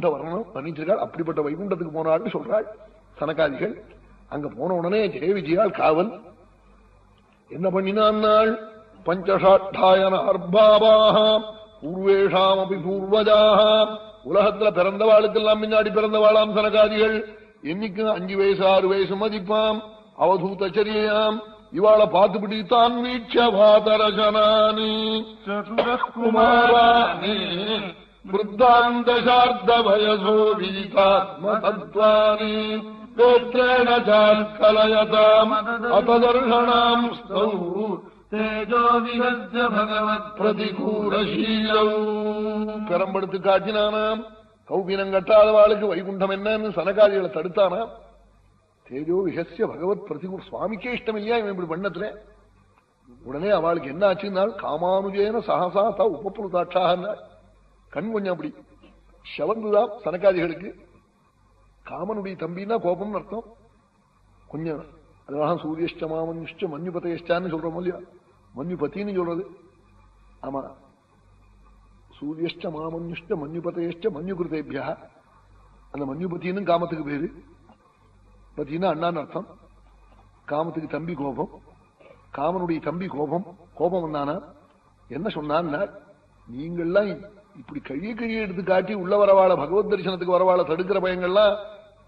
வைகுண்ட வர்ணம் வர்ணிச்சிருக்காள் அப்படிப்பட்ட வைகுண்டத்துக்கு போனாள்னு சொல்றாள் சனகாதிகள். அங்க போன உடனே ஜெய விஜயால் காவல். என்ன பண்ணினான் நாள் பஞ்சஷாட்டாயன அர்பாபாக பூர்வேஷாம் அப்படி பூர்வஜாக உலகத்துல பிறந்தவாளுக்கெல்லாம் முன்னாடி பிறந்தவாளாம் சனகாதிகள். என்னைக்கு அஞ்சு வயசு ஆறு வயசு மதிப்பாம். அவதூதச்சரியாம் இவாளை பார்த்துபிடி பிடித்தான் வீட்ச பாதரசனானி குமாராணி वृद्धान्तशार्द वयसो वीतात्मतत्त्वानि गोत्रेण चात्कलयताम् अतदर्शनाम् स्तौ तेजो विगद्य भगवत् பிரதிகூலசீலௌ பெரம்படுத்து காட்டினானாம் கௌபீனம் கட்டாதவாளுக்கு வைகுண்டம் என்னன்னு சனகாதிகளை தடுத்தானாம் தேஜோ விகசிய பகவத் பிரதிகூர் சுவாமிக்கே இஷ்டம் இல்லையா இவன் இப்படி பண்ணத்துல உடனே அவளுக்கு என்ன ஆச்சுன்னாள் காமானுஜேன சகசா தா உபப்புருதாட்சாக கண் கொஞ்சம் அப்படி செவந்துதான் சனக்காதிகளுக்கு. காமனுடைய தம்பின்னா கோபம்னு அர்த்தம். கொஞ்சம் அதனால சூரியஷ்டமா மாமன்யுஷ்ட மன்யுபதேஷ்டான்னு சொல்றோம் இல்லையா? மன்யுபத்தின்னு சொல்றது. ஆமா. சூரியஷ்ட மாமன்யுஷ்ட மன்யுபதேஷ்ட மன்யுகிருதேபியா அந்த மன்யுபத்தின்னு காமத்துக்கு பேரு. பத்தின்னா அண்ணான்னு அர்த்தம். காமத்துக்கு தம்பி கோபம். காமனுடைய தம்பி கோபம். கோபம் வந்தானா? என்ன சொன்னான்னா நீங்கள்லாம் இப்படி கழிய கழிய எடுத்து காட்டி உள்ள வரவாழ பகவத் தரிசனத்துக்கு வரவாழ தடுக்கிற பயங்கள்லாம்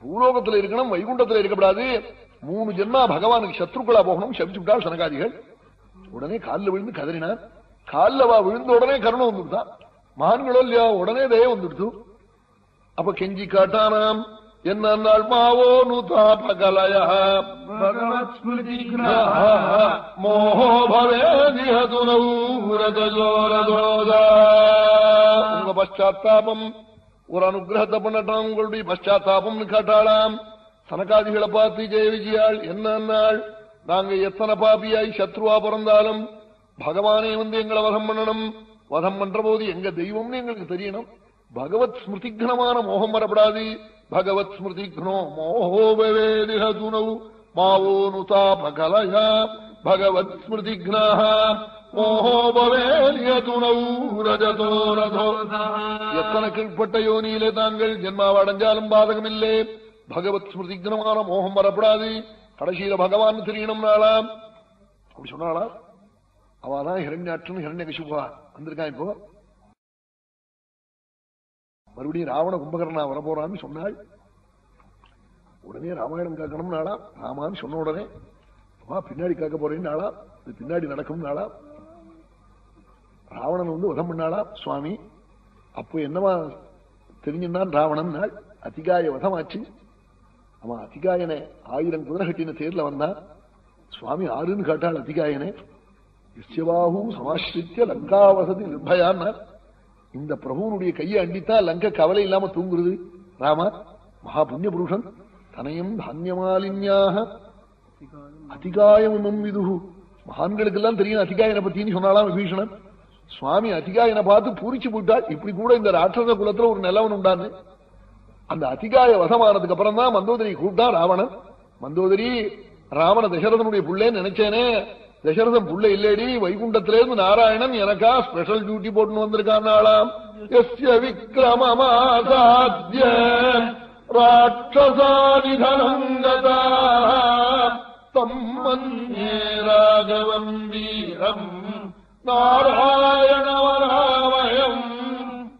பூலோகத்துல இருக்கணும் வைகுண்டத்துல இருக்கக்கூடாது. மூணு ஜென்மா பகவானுக்கு சத்ருக்களா போகணும் சபிச்சு விட்டால் சனகாதிகள். உடனே காலில் விழுந்து கதறினார். காலில் வா விழுந்த உடனே கருணம் வந்துவிட்டான் மகான்களோ இல்லையா உடனே தய வந்துடுத்து அப்ப கெஞ்சி காட்டானாம். ಎನ್ನಲ್ಮಾವೋ ನುತಾಪಕಲಯ ಮೋಹೋ ಭವೇ ನಿಹತು நவுரதோரதோத உங்க பச்சாத்தாபம் ஒரு அனுகிரகத்தை பண்ணட்டான் உங்களுடைய பச்சாத்தாபம் காட்டாளாம். சனகாதிகளை பார்த்து ஜெய விஜயாள் என்னன்னாள் நாங்க எத்தனை பாபியாய் சத்ருவா பிறந்தாலும் பகவானே வந்து எங்களை வதம் பண்ணணும். வதம் பண்ற போது எங்க தெய்வம்னு எங்களுக்கு தெரியணும். பகவத் ஸ்மிருதிக்னமான மோகம் வரப்படாது. பகவத் ஸ்மிருதிக்னோ மோகோ வேதிஹதுனவு மாவோ நுதாபகலயா பகவத் ஸ்மிருதிக்னாக எத்தனை கீழ்பட்ட யோனியிலே தாங்கள் ஜென்மாவடைஞ்சாலும் அடைஞ்சாலும் பாதகம் இல்லே பகவத் ஸ்மிருதிக்னமான மோகம் வரப்படாது. கடைசியில பகவான் தெரியணும் நாளாம். அப்படி சொன்னாளா? அவதான் ஹிரண்யாட்சன் ஹிரண்யகசிபா வந்திருக்கான் இப்போ. மறுபடியும் ராவண கும்பகர்ணா வரப்போறான்னு சொன்னாள். உடனே ராமாயணம் கேட்கணும் நாளா ராமான்னு சொன்ன உடனே வா பின்னாடி கேட்க போறேன்னு நாளா இது பின்னாடி நடக்கும் நாளா ராவணன் வந்து வதம் பண்ணாளா? சுவாமி அப்போ என்னவா தெரிஞ்சுன்னான் ராவணன் நாள் அதிகாய வதமாச்சு. அவன் அதிகாயனை ஆயிரம் குதிரை கட்டின தேர்ல வந்தான் சுவாமி ஆறுன்னு காட்டாள் அதிகாயனை. யஸ்யபாஹு லங்கா லங்காவசதி நிர்பயான்னா இந்த பிரபுவனுடைய கையை அண்டித்தா லங்க கவலை இல்லாம தூங்குறது? ராமா மகா புண்ணிய புருஷன் தனையும் தானியமாலின்யாக அதிகாயம் விதுகு. மகான்களுக்கெல்லாம் தெரியும் அதிகாயனை பத்தின்னு சொன்னாலாம் விபீஷணன். சுவாமி அதிகாயனை பார்த்து பூரிச்சு போயிட்டாள் இப்படி கூட இந்த ராட்சச குலத்துல ஒரு நிலவன் உண்டான்னு அந்த அதிகாய வசமானதுக்கு அப்புறம் தான் மந்தோதரி கூப்பிட்டான் ராவணன். மந்தோதரி ராவண தசரதனுடைய புள்ளேன்னு நினைச்சேனே. தசரதன் புள்ள இல்லடி வைகுண்டத்திலேருந்து நாராயணன் எனக்கா ஸ்பெஷல் டியூட்டி போட்டுன்னு வந்திருக்கான் நாளாம். எஸ்ய விக்ரமமாசாத்திய ராட்சசானிதனம் தம் மன்யே ராகவம் வீரம் நாராயணவராமயம்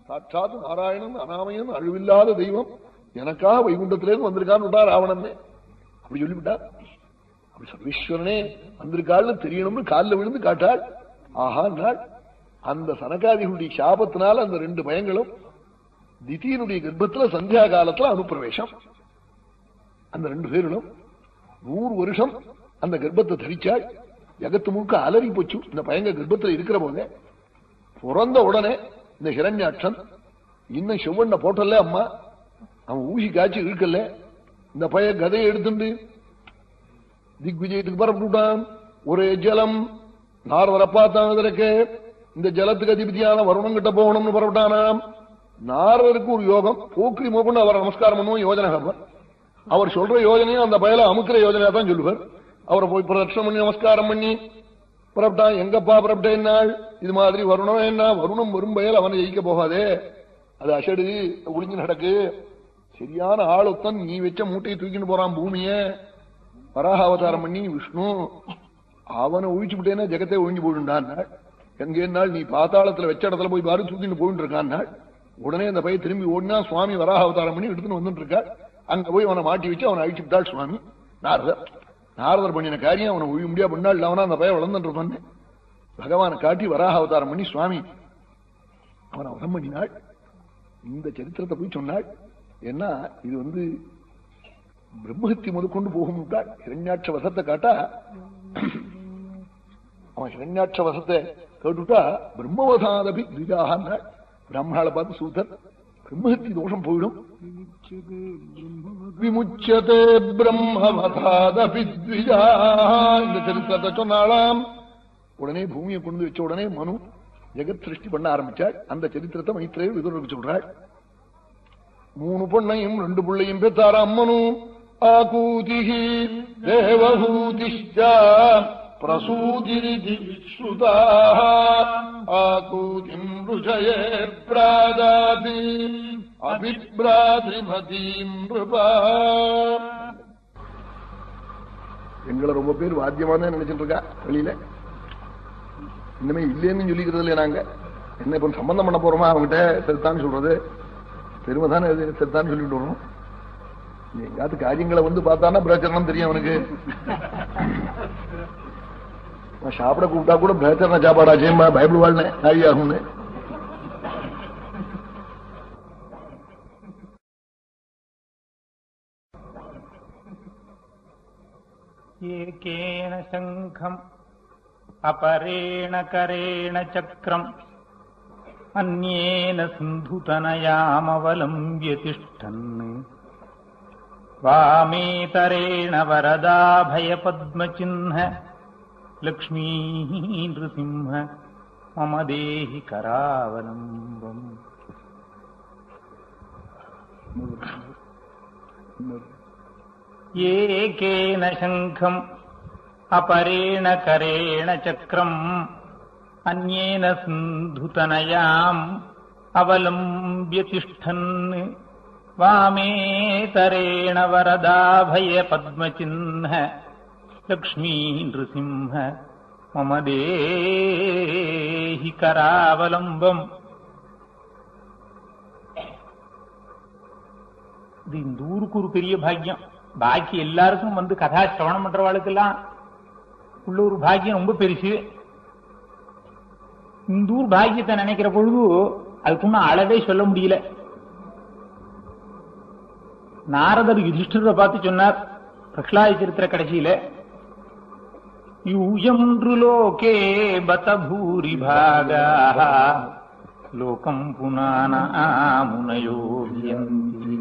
சாட்சாத் நாராயணன் அனாமயன் அழிவில்லாத தெய்வம் எனக்காக வைகுண்டத்திலேருந்து வந்திருக்கான்னு விட்டா ராவணன். அப்படி சொல்லிவிட்டார். சர்வேஸ்வரனே வந்திருக்காள்னு தெரியணும்னு காலில் விழுந்து காட்டாள். ஆஹா அந்த சனகாதிகளுடைய சாபத்தினால அந்த ரெண்டு பயங்களும் திதியனுடைய கர்ப்பத்துல சந்தியா காலத்துல அனுப்பிரவேசம். அந்த ரெண்டு பேர்களும் நூறு வருஷம் அந்த கர்ப்பத்தை தரிச்சாள். ஜகத்து முழுக்க அலறி போச்சு. இந்த பயங்க கர்ப்பத்தில் இருக்கிற போதே பிறந்த உடனே இந்த ஹிரண்யாட்சன் இன்னும் செவ்வண்ண போட்டல அம்மா. அவன் ஊசி காய்ச்சி இருக்கல்ல இந்த பைய கதையை எடுத்துண்டு திக்விஜயத்துக்கு பரப்பிட்டான் ஒரே ஜலம். நார்வரை பார்த்தான் இதற்கு இந்த ஜலத்துக்கு அதிபதியான வருணம் கிட்ட போகணும்னு பரப்பிட்டானாம் நார்வருக்கு ஒரு யோகம். போக்கிரி மோகன் அவர் நமஸ்காரம் பண்ணுவோம் யோஜனை அவர் அவர் சொல்ற யோஜனையும் அந்த பயல அமுக்கிற யோஜனையா தான் சொல்லுவார். அவரை போய் பிரதட்சணம் பண்ணி நமஸ்காரம் பண்ணி புறப்பட்டான் எங்கப்பா புறப்பட்டேன் நாள் இது மாதிரி வருணம் என்ன? வருணம் வரும் பயல் அவனை ஜெயிக்க போகாதே. அது அசடு ஒளிஞ்சு நடக்கு. சரியான ஆளுத்தன் நீ வச்ச மூட்டையை தூக்கிட்டு போறான் பூமியை. வராக அவதாரம் பண்ணி விஷ்ணு அவனை ஒழிச்சு விட்டேன்னா ஜெகத்தை ஒழிஞ்சு போயிடுண்டான் எங்கேனால் நீ பாத்தாளத்துல வச்ச இடத்துல போய் பாரு தூக்கிட்டு போயிட்டு இருக்கான் உடனே அந்த பையன் திரும்பி ஓடினா சுவாமி வராக அவதாரம் பண்ணி எடுத்துன்னு வந்துட்டு இருக்கா அங்க போய் அவனை மாட்டி வச்சு அவனை அழிச்சு விட்டாள் சுவாமி. நாரதர். நாரதர் பண்ணின காரியம் அவனை ஒழிய முடியா பண்ணாள் அவனா அந்த பையன் வளர்ந்துட்டு இருப்பான்னு பகவானை காட்டி வராக அவதாரம் பண்ணி சுவாமி அவனை வரம் பண்ணினாள். இந்த சரித்திரத்தை போய் சொன்னாள். ஏன்னா இது வந்து பிரம்மஹத்தி முதற்கொண்டு போகும் ஹிரண்யாட்ச வசத்தை காட்டா அவன் ஹிரண்யாட்ச வசத்தை கேட்டுட்டா பிரம்மவதாதபி திரிஜாக பிராமணால பார்த்து சூத்தர் பிரம்மஹத்தி தோஷம் போயிடும். விமுச்சதே பிரம்மவதாதபி இந்த சரித்திரத்தை சொன்னாலாம் உடனே பூமியை கொண்டு வச்ச உடனே மனு ஜெகத் சிருஷ்டி பண்ண ஆரம்பிச்சாள். அந்த சரித்திரத்தை மைத்திரையில் விதுருக்கு சொல்றாள். மூணு பொண்ணையும் ரெண்டு பிள்ளையும் பெற்றாரா அம்மனும் ஆகூதிஹி தேவஹூதிஷ்டா பிரசூதிரிதி ஸ்ருதா ஆகூதிம் ருஜயே பிராதாதி அபிப்ராதிமதீம் எங்களை ரொம்ப பேர் வாத்தியமான நினைச்சிட்டு இருக்கா வெளியில? இனிமே இல்லைன்னு சொல்லிக்கிறது இல்லையா நாங்க. என்ன இப்ப சம்பந்தம் பண்ண போறோமா? அவங்ககிட்ட செத்தான்னு சொல்றது. பெருமை தானே செத்தான்னு சொல்லிட்டு வரோம் எங்காத்து காரியங்களை வந்து பார்த்தானா பிரச்சனை தெரியும் அவனுக்கு அவன் சாப்பிட கூப்பிட்டா கூட பிரச்சனை சாப்பாடா செய்யுமா பைபிள் வாழ்னே நாய் ஆகும்னு एकेन शङ्खम् अपरेण करेण चक्रम् अन्येन सिन्धुतनयामवलम्ब्य तिष्ठन् वामेतरेण वरदाभयपद्मचिह्न लक्ष्मीः नृसिंह मम देहि करावलम्बम्। एकेन शङ्खम् अपरेण करेण चक्रम् अन्येन सिन्धुतनयाम् अवलम्ब्य तिष्ठन् वामेतरेण वरदाभयपद्मचिह्न लक्ष्मी नृसिंह मम देहि करावलम्बम् இது இந்த ஊருக்கு ஒரு பெரிய பாக்கியம் பாக்கி எல்லாருக்கும் வந்து கதா சிரவணம் பண்றவாளுக்கெல்லாம் உள்ள ஒரு பாக்கியம் ரொம்ப பெருசு இந்த ஊர் பாக்கியத்தை நினைக்கிற பொழுது அதுக்கு அளவே சொல்ல முடியல நாரதர் யுதிஷ்டரை பார்த்து சொன்னார் பிரகலாய சரித்திர கடைசியில யூயன்று லோகே பத பூரிபாகா லோகம் புனானா முனையோ வியந்தி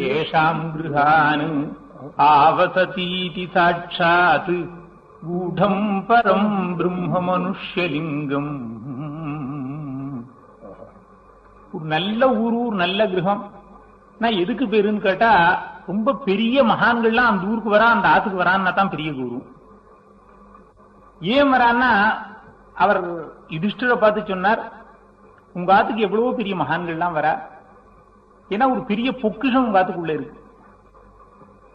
ஏஷாம் கிருஹான் ആവസതീതി സാക്ഷാത് ഗൂഢം പരം நல்ல നല്ല ഊരൂർ നല്ല நான் எதுக்கு பேருன்னு கேட்டா ரொம்ப பெரிய மகான்கள்லாம் அந்த ஊருக்கு வரா அந்த ஆத்துக்கு வரான்னா தான் பெரிய குரு. ஏன் வரான்னா அவர் யுதிஷ்டரை பார்த்து சொன்னார் உங்க ஆத்துக்கு எவ்வளவோ பெரிய மகான்கள்லாம் வரா. ஏன்னா ஒரு பெரிய பொக்கிஷம் உங்க ஆத்துக்குள்ள இருக்கு.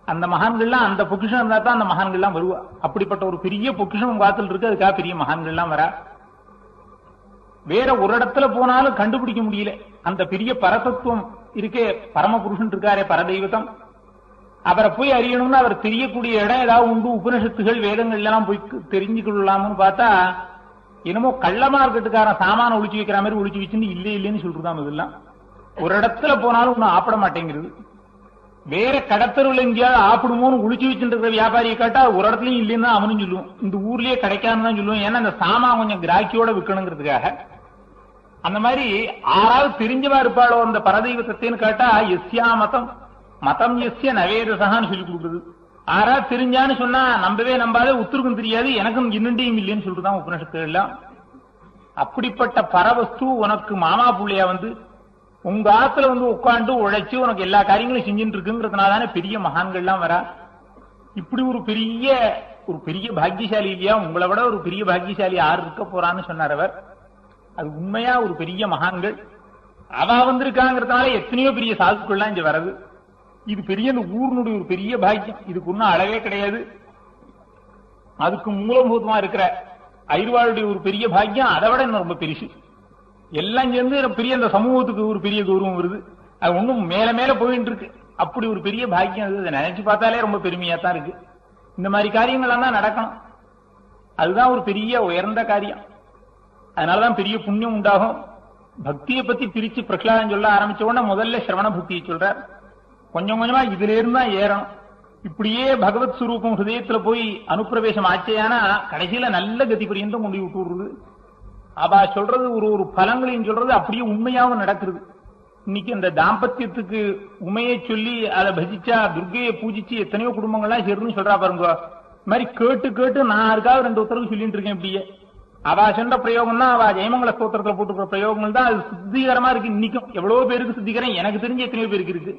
அந்த மகான்கள்லாம் அந்த பொக்கிஷம் இருந்தா தான் அந்த மகான்கள்லாம் வருவா. அப்படிப்பட்ட ஒரு பெரிய பொக்கிஷம் உங்க ஆத்துல இருக்கு அதுக்காக பெரிய மகான்கள்லாம் வரா. வேற ஒரு இடத்துல போனாலும் கண்டுபிடிக்க முடியல. அந்த பெரிய பரதத்துவம் இருக்கே பரமபுருஷன் இருக்காரே பரதெய்வத்தம். அவரை போய் அறியணும்னு அவர் தெரியக்கூடிய இடம் ஏதாவது உண்டு உபனிஷத்துகள் வேதங்கள் எல்லாம் போய் தெரிஞ்சுக்கொள்ளலாம்னு பார்த்தா என்னமோ கள்ள மார்க்கெட்டுக்காரன் சாமான ஒழிச்சு வைக்கிற மாதிரி ஒழிச்சு வச்சுன்னு இல்லை இல்லைன்னு சொல்றதாம் இதெல்லாம். ஒரு இடத்துல போனாலும் ஒன்னும் ஆப்பிட மாட்டேங்கிறது. வேற கடத்தருவில் எங்கேயாவது ஆப்பிடுமோன்னு ஒழிச்சு வச்சுட்டு இருக்கிற வியாபாரியை கேட்டா ஒரு இடத்துலயும் இல்லைன்னு தான் அவனும் சொல்லுவோம் இந்த ஊர்லயே கிடைக்காதுன்னு தான் சொல்லுவோம் ஏன்னா அந்த சாமான் கொஞ்சம் கிராக்கியோட விற்கணுங்கிறதுக்காக. அந்த மாதிரி ஆறாவது தெரிஞ்சவா இருப்பாளோ அந்த பரதெய்வத்தேன்னு கேட்டா எஸ்யா மதம். மதம் எஸ்ய நவேதசகான்னு சொல்லி கொடுக்குறது. ஆறா தெரிஞ்சான்னு சொன்னா நம்பவே நம்பாத உத்தருக்கும் தெரியாது எனக்கும் இன்னண்டியும் இல்லைன்னு சொல்லிட்டுதான் உபநிஷத்து எல்லாம். அப்படிப்பட்ட பரவஸ்து உனக்கு மாமா புள்ளையா வந்து உங்க ஆத்துல வந்து உட்காந்து உழைச்சு உனக்கு எல்லா காரியங்களும் செஞ்சுட்டு இருக்குங்கிறதுனால பெரிய மகான்கள்லாம் வரா. இப்படி ஒரு பெரிய ஒரு பெரிய பாக்கியசாலி இல்லையா? உங்களை விட ஒரு பெரிய பாக்கியசாலி யார் இருக்க போறான்னு சொன்னார் அவர். அது உண்மையா ஒரு பெரிய மகான்கள்? அவ வந்திருக்காங்கிறதுனால எத்தனையோ பெரிய சாதுக்கள்லாம் இங்க வர்றது. இது பெரிய இந்த ஊர்னுடைய ஒரு பெரிய பாக்கியம். இதுக்கு ஒன்னும் அளவே கிடையாது. அதுக்கு மூலபூதமா இருக்கிற ஐர்வாளுடைய ஒரு பெரிய பாக்கியம் அதை விட இன்னும் ரொம்ப பெருசு. எல்லாம் சேர்ந்து பெரிய அந்த சமூகத்துக்கு ஒரு பெரிய கௌரவம் வருது. அது ஒண்ணும் மேல மேல போயிட்டு இருக்கு. அப்படி ஒரு பெரிய பாக்கியம் அது. அதை நினைச்சு பார்த்தாலே ரொம்ப பெருமையா தான் இருக்கு. இந்த மாதிரி காரியங்கள்லாம் தான் நடக்கணும். அதுதான் ஒரு பெரிய உயர்ந்த காரியம். அதனாலதான் பெரிய புண்ணியம் உண்டாகும். பக்தியை பத்தி பிரிச்சு பிரகலாதம் சொல்ல ஆரம்பிச்ச உடனே முதல்ல சிரவண பக்தியை சொல்றார். கொஞ்சம் கொஞ்சமா இதுல இருந்தா தான் ஏறணும். இப்படியே பகவத் சுரூபம் ஹிருதயத்துல போய் அனுப்பிரவேசம் ஆச்சேயானா கடைசியில நல்ல கதி பரியந்தம் கொண்டு விட்டு விடுறது அவ சொல்றது ஒரு ஒரு பலங்களையும் சொல்றது அப்படியே உண்மையாவும் நடக்கிறது. இன்னைக்கு இந்த தாம்பத்தியத்துக்கு உமையை சொல்லி அதை பஜிச்சா துர்கையை பூஜிச்சு எத்தனையோ குடும்பங்கள்லாம் சேருன்னு சொல்றா பாருங்க. இந்த மாதிரி கேட்டு கேட்டு நான் யாருக்காவது ரெண்டு உத்தரவு சொல்லிட்டு இருக்கேன் இப்படியே. அவ சொன்ன பிரயோகம் தான் அவ ஜெயமங்கல ஸ்தோத்திரத்துல போட்டுக்கிற பிரயோகங்கள் தான். அது சுத்திகரமா இருக்கு இன்னைக்கும். எவ்வளவு பேருக்கு சித்திகரம். எனக்கு தெரிஞ்சு எத்தனையோ பேருக்கு இருக்கு.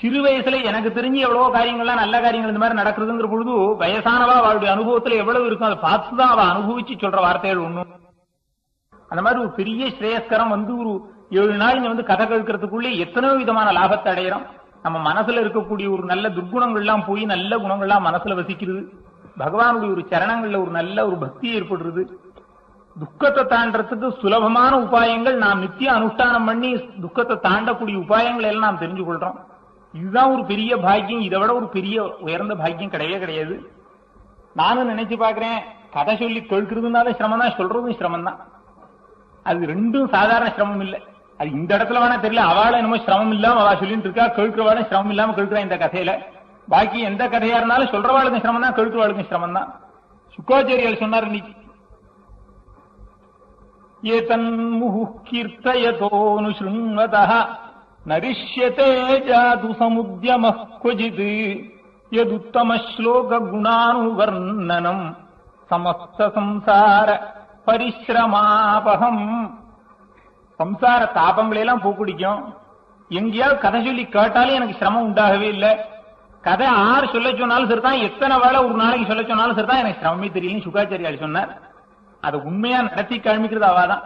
சிறு வயசுல எனக்கு தெரிஞ்சு எவ்வளவோ காரியங்கள்லாம் நல்ல காரியங்கள் இந்த மாதிரி நடக்குதுங்கிற பொழுது வயசானவா அவளுடைய அனுபவத்துல எவ்வளவு இருக்கும் அதை பார்த்துதான் அவ அனுபவிச்சு சொல்ற வார்த்தைகள் ஒண்ணும் அந்த மாதிரி ஒரு பெரிய ஸ்ரேயஸ்கரம் வந்து ஒரு ஏழு நாள் இங்க வந்து கதை கேட்கறதுக்குள்ளே எத்தனையோ விதமான லாபத்தை அடையிறோம் நம்ம மனசுல இருக்கக்கூடிய ஒரு நல்ல துர்குணங்கள்லாம் போய் நல்ல குணங்கள்லாம் மனசுல வசிக்கிறது. பகவானுடைய ஒரு சரணங்கள்ல ஒரு நல்ல ஒரு பக்தி ஏற்படுறது. துக்கத்தை தாண்டறதுக்கு சுலபமான உபாயங்கள் நாம் நித்திய அனுஷ்டானம் பண்ணி துக்கத்தை தாண்டக்கூடிய உபாயங்கள் எல்லாம் நாம் தெரிஞ்சு கொள்றோம். இதுதான் ஒரு பெரிய பாக்கியம். இதை விட ஒரு பெரிய உயர்ந்த பாக்கியம் கிடையவே கிடையாது. நானும் நினைச்சு பாக்குறேன் கதை சொல்லி கேட்கறதுனால சிரமம் தான் சொல்றதும் சிரமம் தான் அது ரெண்டும் சாதாரண சிரமம் இல்லை. அது இந்த இடத்துல வேணா தெரியல அவள என்னமோ சிரமம் இல்லாம அவ சொல்லிட்டு இருக்கா கேட்கிறவாளும் சிரமம் இல்லாம கேட்கிறா இந்த கதையில. பாக்கி எந்த கதையா இருந்தாலும் சொல்றவாளுக்கும் சிரமம் தான் கேட்கிறவாளுக்கும் சிரமம் தான் சுக்காச்சாரியால் சொன்னார் இன்னைக்கு यतन्मुहुः कीर्तयतोऽनुशृण्वतः नरिष्यते जातु समुद्यमः क्वचित् यदुत्तमश्लोकगुणानुवर्णनम् சமஸ்தம்சார பரிசிரமாபகம் சம்சார தாபங்களெல்லாம் பூக்குடிக்கும். எங்கேயாவது கதை சொல்லி கேட்டாலும் எனக்கு சிரமம் உண்டாகவே இல்லை. கதை ஆறு சொல்ல சொன்னாலும் சரிதான் எத்தனை வேலை ஒரு நாளைக்கு சொல்ல சொன்னாலும் சரிதான் எனக்கு சிரமமே தெரியலன்னு சுகாச்சாரியால் சொன்னார். அதை உண்மையா நடத்தி காமிக்கிறது அவாதான்.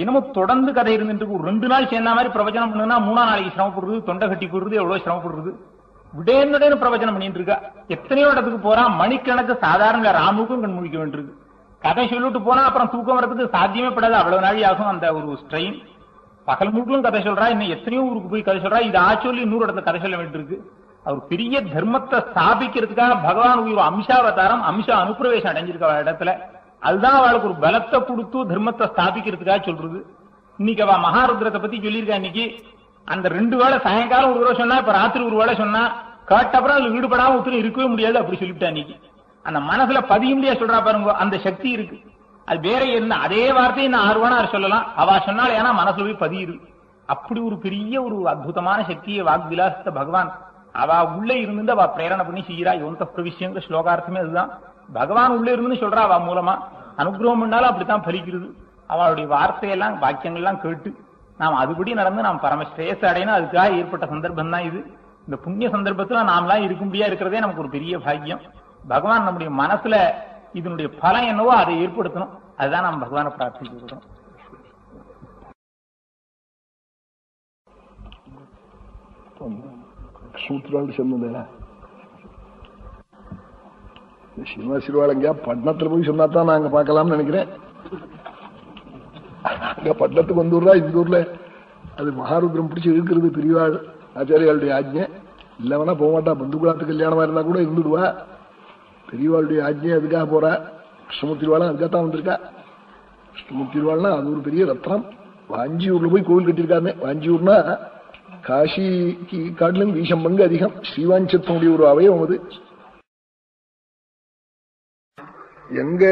என்னமோ தொடர்ந்து கதை இருந்துட்டு ஒரு ரெண்டு நாள் சேர்ந்த மாதிரி பிரவச்சனம் பண்ணுனா மூணா நாளைக்கு சிரமப்படுறது தொண்டை கட்டி போடுறது எவ்வளவு சிரமப்படுறது. விடேன்னு பிரவச்சனம் பண்ணிட்டு இருக்கா. எத்தனையோ இடத்துக்கு போறான் மணிக்கணக்கு சாதாரண ராமுக்கும் கண் முழிக்க வேண்டியிருக்கு. கதை சொல்லிட்டு போனா அப்புறம் தூக்கம் வரதுக்கு சாத்தியமே படாது. அவ்வளவு நாளி ஆகும் அந்த ஒரு ஸ்ட்ரெயின் பகல் முழுக்கும் கதை சொல்றா. இன்னும் எத்தனையோ ஊருக்கு போய் கதை சொல்றா. இது ஆச்சொல்லி இன்னொரு இடத்துல கதை சொல்ல வேண்டியிருக்கு. அவர் பெரிய தர்மத்தை ஸ்தாபிக்கிறதுக்காக பகவான் ஒரு அம்சாவதாரம் அம்சா அனுப்பிரவேசம் அடைஞ்சிருக்க இடத்துல அதுதான் அவளுக்கு ஒரு பலத்தை கொடுத்து தர்மத்தை ஸ்தாபிக்கிறதுக்காக சொல்றது. இன்னைக்கு அவ மகாருத்ரத்தை பத்தி சொல்லியிருக்கா இன்னைக்கு. அந்த ரெண்டு வேளை சாயங்காலம் ஒரு தடவை சொன்னா இப்ப ராத்திரி ஒரு வேளை சொன்னா கேட்டப்புறம் அதுல ஈடுபடாம ஒருத்தரும் இருக்கவே முடியாது அப்படி சொல்லிவிட்டா இன்னைக்கு. அந்த மனசுல பதிய முடியாது சொல்றா பாருங்க அந்த சக்தி இருக்கு. அது வேற என்ன அதே வார்த்தையை நான் ஆர்வனார் சொல்லலாம். அவ சொன்னால் ஏன்னா மனசுல போய் பதியுது. அப்படி ஒரு பெரிய ஒரு அற்புதமான சக்தியை வாக் விலாசத்தை பகவான் அவ உள்ள இருந்து அவ பிரேரணை பண்ணி செய்யறா. யோந்த பிரவிஷ்யங்கிற ஸ்லோகார்த்தமே அதுதான். பகவான் உள்ளே இருந்து சொல்றா அவ மூலமா. அனுகிரகம் பண்ணாலும் அப்படித்தான் பலிக்கிறது. அவளுடைய வார்த்தையெல்லாம் வாக்கியங்கள்லாம் கேட்டு நாம் அதுபடி நடந்து நாம் பரம ஸ்ரேயஸ் அடையணும். அதுக்காக ஏற்பட்ட சந்தர்ப்பம் தான் இது. இந்த புண்ணிய சந்தர்ப்பத்துல நாமெல்லாம் இருக்கும்படியா இருக்கிறதே நமக்கு ஒரு பெரிய பாக்கியம். பகவான் நம்முடைய மனசுல இதனுடைய பலம் என்னவோ அதை ஏற்படுத்தணும். அதுதான் நாம் பகவானை பிரார்த்திக்கிறோம் சூத்திராண்டு சொன்னதே ஸ்ரீனிவாசிருவாள் எங்கேயா பட்டணத்துல போய் சொன்னா தான் நாங்க பார்க்கலாம்னு நினைக்கிறேன். அங்க பட்டணத்துக்கு வந்து இந்த ஊர்ல. அது மகாருத்ரம் பிடிச்சு இருக்கிறது பெரியவாள் ஆச்சாரியாளுடைய ஆஜ்ஞை. இல்லவனா போக மாட்டா பந்துகுலாத்து கல்யாணமா இருந்தா கூட இருந்துடுவா. பெரியவாளுடைய ஆஜ்ஞை அதுக்காக போறா. கிருஷ்ணமூர்த்திருவாளா அதுக்காக தான் வந்திருக்கா. கிருஷ்ணமூர்த்திவாள்னா அது ஒரு பெரிய ரத்னம். வாஞ்சியூர்ல போய் கோவில் கட்டியிருக்காங்க. வாஞ்சியூர்னா காஷிக்கு காட்டிலும் வீசம் பங்கு அதிகம். ஸ்ரீவாஞ்சத்தினுடைய ஒரு அவயவம் அது. எங்க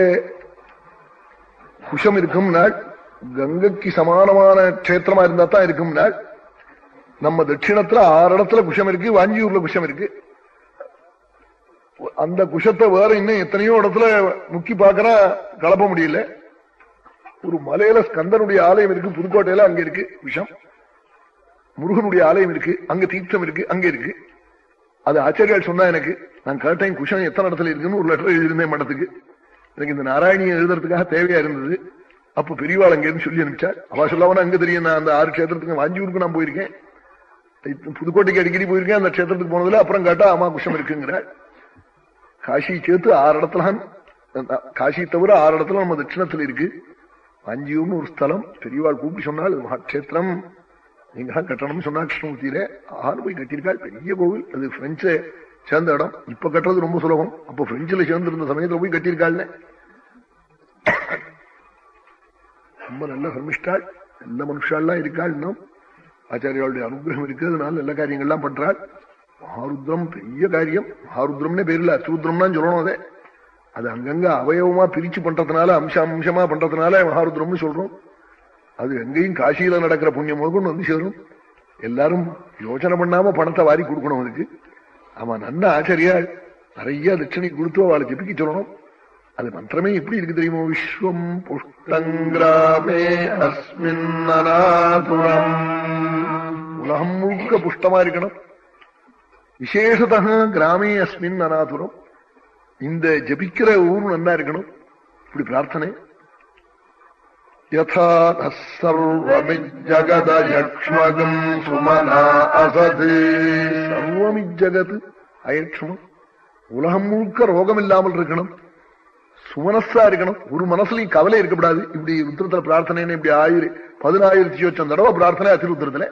குஷம் இருக்கும் நாள் கங்கைக்கு சமானமான கஷேத்திரமா இருந்தா தான் இருக்கும் நாள் நம்ம தட்சிணத்துல ஆறு இடத்துல குஷம் இருக்கு வாஞ்சியூர்ல குஷம் இருக்கு. அந்த குஷத்தை வேற இன்னும் எத்தனையோ இடத்துல முக்கி பாக்குறா கலப்ப முடியல. ஒரு மலையில ஸ்கந்தனுடைய ஆலயம் இருக்கு புதுக்கோட்டையில அங்க இருக்கு விஷம் முருகனுடைய ஆலயம் இருக்கு அங்க தீர்த்தம் இருக்கு அங்க இருக்கு. அது ஆச்சரியால் சொன்னா எனக்கு நான் கேட்டேன் குஷம் எத்தனை இடத்துல இருக்குன்னு ஒரு லெட்டர் எழுதியிருந்தேன் மடத்துக்கு. எனக்கு இந்த நாராயணியை எழுதுறதுக்காக தேவையா இருந்தது. அப்ப பெரியவாள் அங்கேருந்து சொல்லி அனுப்பிச்சார். அவ சொல்லாம அங்க தெரியும். நான் அந்த ஆறு கஷேத்திரத்துக்கு வாஞ்சியூருக்கு நான் போயிருக்கேன். புதுக்கோட்டைக்கு அடிக்கடி போயிருக்கேன். அந்த கஷேத்திரத்துக்கு போனதுல அப்புறம் கேட்டா அம்மா குஷம் இருக்குங்கிறாள் காசி சேர்த்து ஆறு இடத்துல காசி தவிர ஆறு இடத்துல நம்ம தட்சிணத்துல இருக்கு. வாஞ்சியூர்னு ஒரு ஸ்தலம். பெரியவாள் கூப்பிட்டு சொன்னால் மகாட்சேத்திரம் நீங்க தான் கட்டணும்னு சொன்னா கிருஷ்ணமூர்த்தியில ஆறு போய் கட்டியிருக்காள். பெரிய கோவில். அது பிரெஞ்சு சேர்ந்த இடம். இப்ப கட்டுறது ரொம்ப சுலபம். அப்ப பிரெஞ்சுல சேர்ந்து இருந்த சமயத்துல போய் கட்டியிருக்காள் ரொம்ப நல்ல சர்மிஷ்டாள். நல்ல மனுஷாலாம் இருக்காள் இன்னும். ஆச்சாரியாளுடைய அனுகிரகம் இருக்கிறதுனால நல்ல காரியங்கள்லாம் பண்றாள். மகாருத்ரம் பெரிய காரியம். மகாருத்ரம்னே பேர்ல அச்சூத்ரம்னா சொல்லணும் அதே. அது அங்கங்க அவயவமா பிரிச்சு பண்றதுனால அம்சம் அம்சமா பண்றதுனால மகாருத்ரம்னு சொல்றோம். அது எங்கேயும் காசியில நடக்கிற புண்ணியம் முதற்கொண்டு வந்து சேரும். எல்லாரும் யோசனை பண்ணாம பணத்தை வாரி கொடுக்கணும் அதுக்கு. அவன் நல்ல ஆச்சரியா நிறைய தட்சணை கொடுத்து அவளை ஜெபிக்க சொல்லணும். அது மந்திரமே எப்படி இருக்கு தெரியுமோ? விஸ்வம் புஷ்டங்கிராமே அஸ்மின் உலகம் முழுக்க புஷ்டமா இருக்கணும். விசேஷத கிராமே அஸ்மின் அநாதுரம். இந்த ஜபிக்கிற ஊர் நல்லா இருக்கணும். இப்படி பிரார்த்தனை. யதா சர்வமிஜகதயக்ஷ்மகம் சுமனா அசது சர்வமிஜகத் அயக்ஷ்மம் உலகம் முழுக்க ரோகம் இல்லாமல் இருக்கணும். சுமனஸா இருக்கணும். ஒரு மனசுலயும் கவலை இருக்கக்கூடாது. இப்படி உத்திரத்துல பிரார்த்தனை இப்படி ஆயிரு பதினாயிரத்தி வச்சம் தடவை பிரார்த்தனை அச்சு அத்திருத்திரத்துல.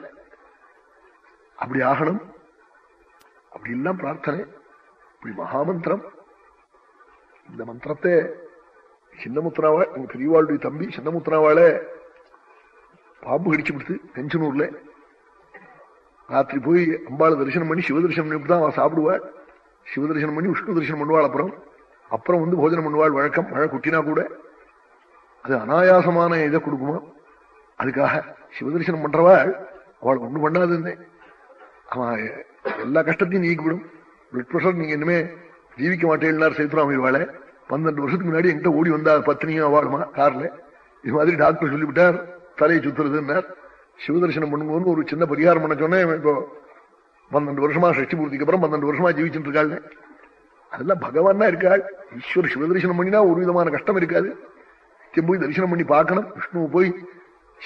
அப்படி ஆகணும். அப்படி எல்லாம் பிரார்த்தனை. இப்படி மகாமந்திரம். இந்த மந்திரத்தை சின்னமுத்திராவா எங்க பெரியவாளுடைய தம்பி சின்னமுத்திராவால பாம்பு கடிச்சு விடுத்து பெஞ்சனூர்ல ராத்திரி போய் அம்பாளை தரிசனம் பண்ணி சிவதரிசனம் பண்ணிட்டு தான் அவன் சாப்பிடுவாள் சிவதரிசனம் பண்ணி விஷ்ணு தரிசனம் பண்ணுவாள் அப்புறம். அப்புறம் வந்து போஜனம் பண்ணுவாள் வழக்கம். மழை குட்டினா கூட அது அனாயாசமான இதை கொடுக்குமா? அதுக்காக சிவதரிசனம் பண்றவாள் அவள் ஒண்ணு பண்ணாதுன்னு அவன் எல்லா கஷ்டத்தையும் நீக்கிவிடும். பிளட் ப்ரெஷர் நீங்க இனிமே ஜீவிக்க மாட்டேன்னார் சேத்துராம இவாளை. பன்னெண்டு வருஷத்துக்கு முன்னாடி என்கிட்ட ஓடி வந்தா பத்தினியும் அவாளுமா கார்ல. இது மாதிரி டாக்டர் சொல்லிவிட்டார் தலையை சுத்துறதுன்னார். சிவதர்சனம் பண்ணும்போது ஒரு சின்ன பரிகாரம் பண்ண சொன்னேன் இப்போ பன்னெண்டு வருஷமா சஷ்டி பூர்த்திக்கு அப்புறம் பன்னெண்டு வருஷமா ஜீவிச்சுட்டு இருக்காள் அதெல்லாம் பகவான் தான் இருக்காள். ஈஸ்வர் சிவதர்சனம் பண்ணினா ஒரு விதமான கஷ்டம் இருக்காது. போய் தரிசனம் பண்ணி பார்க்கணும். விஷ்ணுவை போய்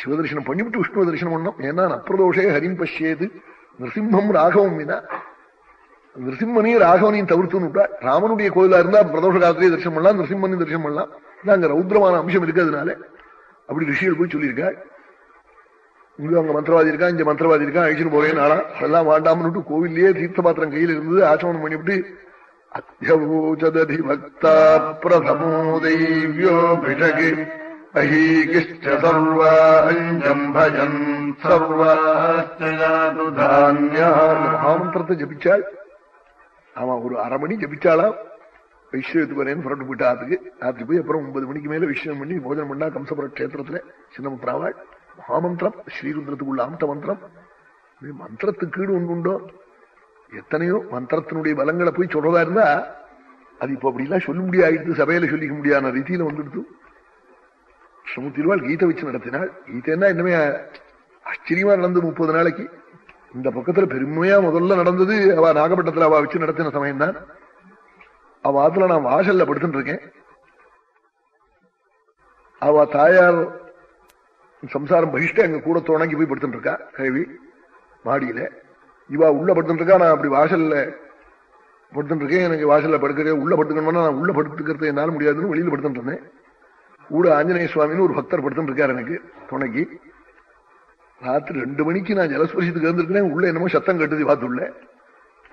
சிவதர்சனம் பண்ணிவிட்டு விஷ்ணுவ தரிசனம் பண்ணணும். ஏன்னா அப்பிரதோஷே ஹரிம் பஷ்யேது. நிருசிம்மம் ராகவம் வினா. நிருசிம்மனையும் ராகவனையும் தவிர்த்துன்னு விட்டா ராமனுடைய கோயிலா இருந்தா பிரதோஷ காலத்திலேயே தரிசனம் பண்ணலாம் நிருசிம்மனையும் தரிசனம் பண்ணலாம். அங்க ரௌத்ரமான அம்சம் இருக்கிறதுனால அப்படி ரிஷிகள் போய் சொல்லியிருக்காள் இங்க அங்க மந்திரவாதி இருக்கா இங்க மந்திரவாதி இருக்கா அழிச்சுன்னு போறேன் நாளா அதெல்லாம் வாண்டாமன்னு கோவில்லயே தீர்த்த பாத்திரம் கையில் இருந்தது ஆச்சமனம் பண்ணிவிட்டு அத்தியபூச்சதி பக்தா பிரதமோ தெய்வியோ பிஷகு அஹீகிஷ்ட சர்வாஞ்சம் பஜன் மகாமந்திரத்தை ஜபிச்சாள் ஆமா ஒரு அரை மணி ஜபிச்சாலாம் வைஷ்ணவத்துக்கு வரேன்னு புரட்டு போயிட்டு ஆத்துக்கு ஆத்துக்கு போய் அப்புறம் ஒன்பது மணிக்கு மேல விஷயம் பண்ணி போஜனம் பண்ணா கம்சபுர கஷேத்திரத்துல சின்னமுத்திராவாள் மகாமந்திரம் ஸ்ரீருந்திரத்துக்குள்ள ஆமத்த மந்திரம். மந்திரத்துக்கு கீடு ஒன்று உண்டோ? எத்தனையோ மந்திரத்தினுடைய பலங்களை போய் சொல்றதா இருந்தா அது இப்ப அப்படிலாம் சொல்ல முடியாது சபையில சொல்லிக்க முடியாத ரீதியில வந்துடுத்து கிருஷ்ணமூர்த்திவாள் கீதை வச்சு நடத்தினாள். கீதைன்னா என்னமே ஆச்சரியமா நடந்து முப்பது நாளைக்கு. இந்த பக்கத்துல பெருமையா முதல்ல நடந்தது அவ நாகப்பட்டத்துல அவ வச்சு நடத்தின சமயம் தான் அவ ஆத்துல நான் வாசல்ல படுத்துட்டு இருக்கேன். அவ தாயார் சம்சாரம் பகிஷ்ட அங்க கூட துணங்கி போய் படுத்துட்டு இருக்கா கழுவி மாடியில. இவா உள்ள படுத்துட்டு இருக்கா நான் அப்படி வாசல்ல படுத்துட்டு இருக்கேன். எனக்கு வாசல்ல படுக்கிறேன் உள்ள படுத்துக்கணும்னா நான் உள்ள படுத்துக்கிறது என்னால முடியாதுன்னு வெளியில படுத்துட்டு இருந்தேன். கூட ஆஞ்சநேய சுவாமின்னு ஒரு பக்தர் படுத்துட்டு இருக்காரு எனக்கு துணைக்கு ராத்திரி ரெண்டு மணிக்கு நான் ஜலஸ்பரிசத்துக்கு இருந்திருக்கிறேன் உள்ள என்னமோ சத்தம் கட்டுது பார்த்துள்ள.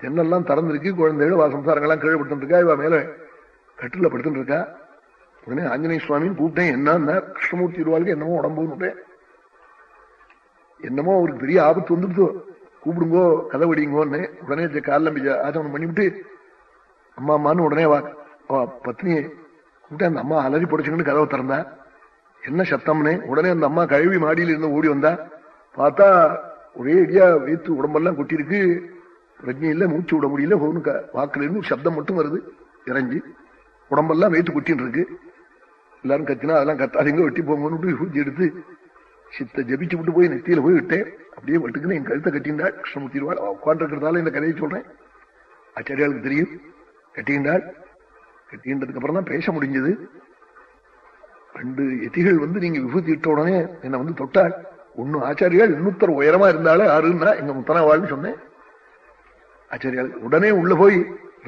என்னெல்லாம் திறந்திருக்கு குழந்தைகள் வா சம்சாரங்கள்லாம் கீழே படுத்துட்டு இவ மேல கட்டில படுத்துட்டு இருக்கா உடனே ஆஞ்சநேய சுவாமின்னு கூப்பிட்டேன் என்ன கிருஷ்ணமூர்த்தி இருவாளுக்கு என்னமோ உடம்புன்னு என்னமோ அவருக்கு பெரிய ஆபத்து வந்துடுதோ. கூப்பிடுங்கோ கதவடிங்கோன்னு உடனே காலில் ஆச்சமனம் பண்ணிவிட்டு அம்மா அம்மான்னு உடனே வா பத்னியை கூப்பிட்டு அந்த அம்மா அலறி புடைச்சுக்கிட்டு கதவை திறந்தா. என்ன சத்தம்னு? உடனே அந்த அம்மா கழுவி மாடியில் இருந்து ஓடி வந்தா. பார்த்தா ஒரே அடியா வைத்து உடம்பெல்லாம் கொட்டிருக்கு பிரஜை இல்ல மூச்சு விட முடியல போனுக்க வாக்குல இருந்து சப்தம் மட்டும் வருது இறஞ்சி உடம்பெல்லாம் வைத்து கொட்டின்னு இருக்கு எல்லாரும் கத்தினா அதெல்லாம் கத்தாதீங்க வெட்டி போங்கன்னு ஊற்றி எடுத்து சித்த ஜபிச்சு விட்டு போய் நெத்தியில போய் விட்டேன். அப்படியே வட்டுக்குன்னு என் கழுத்தை கட்டிண்டாள் கிருஷ்ணமூர்த்திவாள் உட்காந்துருக்கிறதால இந்த கதையை சொல்றேன். ஆச்சாரியாளுக்கு தெரியும். கட்டியிருந்தாள். கட்டின்றதுக்கு அப்புறம் தான் பேச முடிஞ்சது. ரெண்டு எதிகள் வந்து நீங்க விபூதி இட்ட உடனே என்னை வந்து தொட்டாள். ஒன்னும் ஆச்சாரியால் இன்னொருத்தர் உயரமா இருந்தாலே ஆறுன்னா எங்க முத்தனாவாள்னு சொன்னேன். ஆச்சாரியால் உடனே உள்ள போய்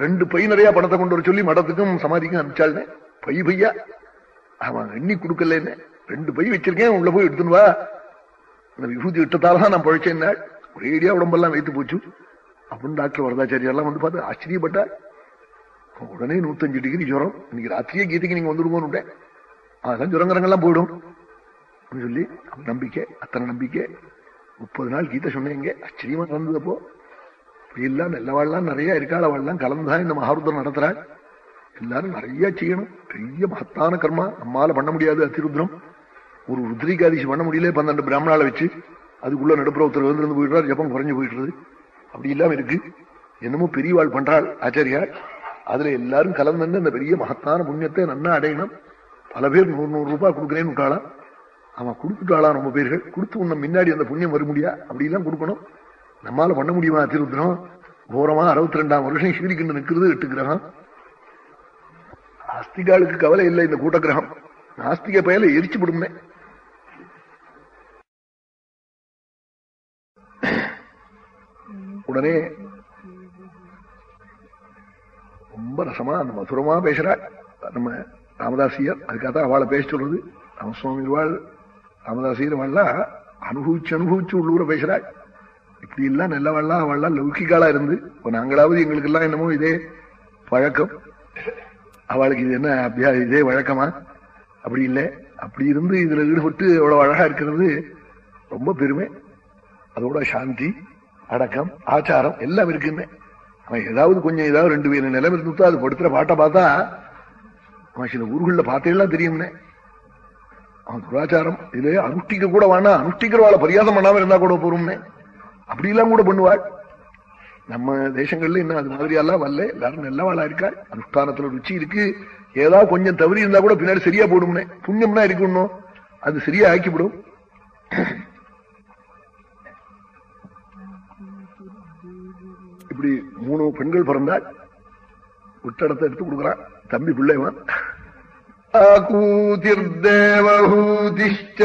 ரெண்டு பை நிறைய பணத்தை கொண்டு வர சொல்லி மடத்துக்கும் சமாதிக்கும் அனுப்பிச்சாள்னே. பை பையா? அவன் எண்ணி கொடுக்கலன்னு. ரெண்டு பை வச்சிருக்கேன் உள்ள போய் எடுத்துன்னு வா. அந்த விபூதி இட்டத்தால தான் நான் பழைச்சேன் ஒரேடியா உடம்பெல்லாம் வைத்து போச்சு. அப்படின்னு டாக்டர் வரதாச்சாரியெல்லாம் வந்து பார்த்து ஆச்சரியப்பட்டா உடனே நூத்தஞ்சு டிகிரி ஜுரம். இன்னைக்கு ராத்திரியே கீதைக்கு நீங்க வந்துடுவோன்னு அதெல்லாம் ஜுரங்கரங்கெல்லாம் போயிடும். அப்படின்னு சொல்லி நம்பிக்கை அத்தனை நம்பிக்கை. முப்பது நாள் கீதை சொன்னேங்க ஆச்சரியமா நடந்ததப்போ. இப்படி எல்லாம் நல்லவாள்லாம் நிறைய இருக்காள். அவள்லாம் கலந்துதான் இந்த மகாருத்ரம் நடத்துறாள். எல்லாரும் நிறைய செய்யணும். பெரிய மகத்தான கர்மா. நம்மால பண்ண முடியாது அதிருத்ரம் ஒரு ருத்ரிகாதிசி பண்ண முடியல பன்னெண்டு பிராமணால வச்சு. அதுக்குள்ள நடுப்புற ஒருத்தர் வந்து போயிடுறாரு. ஜப்பம் குறைஞ்சு போயிடுறது. அப்படி இல்லாம இருக்கு. என்னமோ பெரியவாள் பண்றாள் ஆச்சாரியாள். அதுல எல்லாரும் கலந்து அந்த பெரிய மகத்தான புண்ணியத்தை நன்னா அடையணும். பல பேர் நூறு நூறு ரூபாய் கொடுக்குறேன்னு விட்டாளாம் அவன் கொடுத்துட்டாளாம் ரொம்ப பேர்கள்? கொடுத்து உன்ன முன்னாடி அந்த புண்ணியம் வர முடியா அப்படிலாம் கொடுக்கணும். நம்மால பண்ண முடியுமா திருத்திரம் கோரமா அறுபத்தி ரெண்டாம் வருஷம் சீரிக்கிண்டு நிற்கிறது எட்டு கிரகம். ஆஸ்திகாளுக்கு கவலை இல்லை இந்த கூட்ட கிரகம் நாஸ்திக பயல எரிச்சு விடுமே உடனே ரொம்ப ரசமா அந்த மதுரமா பேசுறா. நம்ம ராமதாசியர் அதுக்காக தான் அவளை பேச சொல்றது. ராமசுவாமி வாழ் ராமதாசியர் அனுபவிச்சு அனுபவிச்சு உள்ளூர பேசுறாள் இப்படி எல்லாம் நல்லவெல்லாம் அவள்லாம் லௌகிக்காளா இருந்து இப்ப நாங்களாவது எங்களுக்கு எல்லாம் என்னமோ இதே பழக்கம். அவளுக்கு இது என்ன அப்படியா இதே வழக்கமா? அப்படி இல்லை. அப்படி இருந்து இதுல ஈடுபட்டு அவ்வளவு அழகா இருக்கிறது ரொம்ப பெருமை. அதோட சாந்தி அடக்கம் ஆச்சாரம் எல்லாம் இருக்குன்னு. அவன் ஏதாவது கொஞ்சம் ஏதாவது ரெண்டு பேர் நிலம் இருந்துட்டா அது படுத்துற பாட்டை பார்த்தா அவன் சில ஊர்களில் பார்த்தேலாம் தெரியும்னே. அவன் துராச்சாரம். இதே அனுஷ்டிக்க கூட வேணா. அனுஷ்டிக்கிறவாளை பரியாசம் பண்ணாம இருந்தா கூட போறோம்னே அப்படிலாம் கூட பண்ணுவாள். நம்ம தேசங்கள்ல இன்னும் அது மாதிரியெல்லாம் வரல. எல்லாரும் நல்லவாளா இருக்கா அனுஷ்டானத்துல ருச்சி இருக்கு. ஏதாவது கொஞ்சம் தவறி இருந்தா கூட பின்னாடி சரியா போடும்னே. புண்ணியம்னா இருக்கணும் அது சரியா ஆக்கிவிடும். இப்படி மூணு பெண்கள் பிறந்தாள். விட்டடத்தை எடுத்து கொடுக்குறான். தம்பி பிள்ளைவன் ஆகூதிர்தேவூதிஷ்ட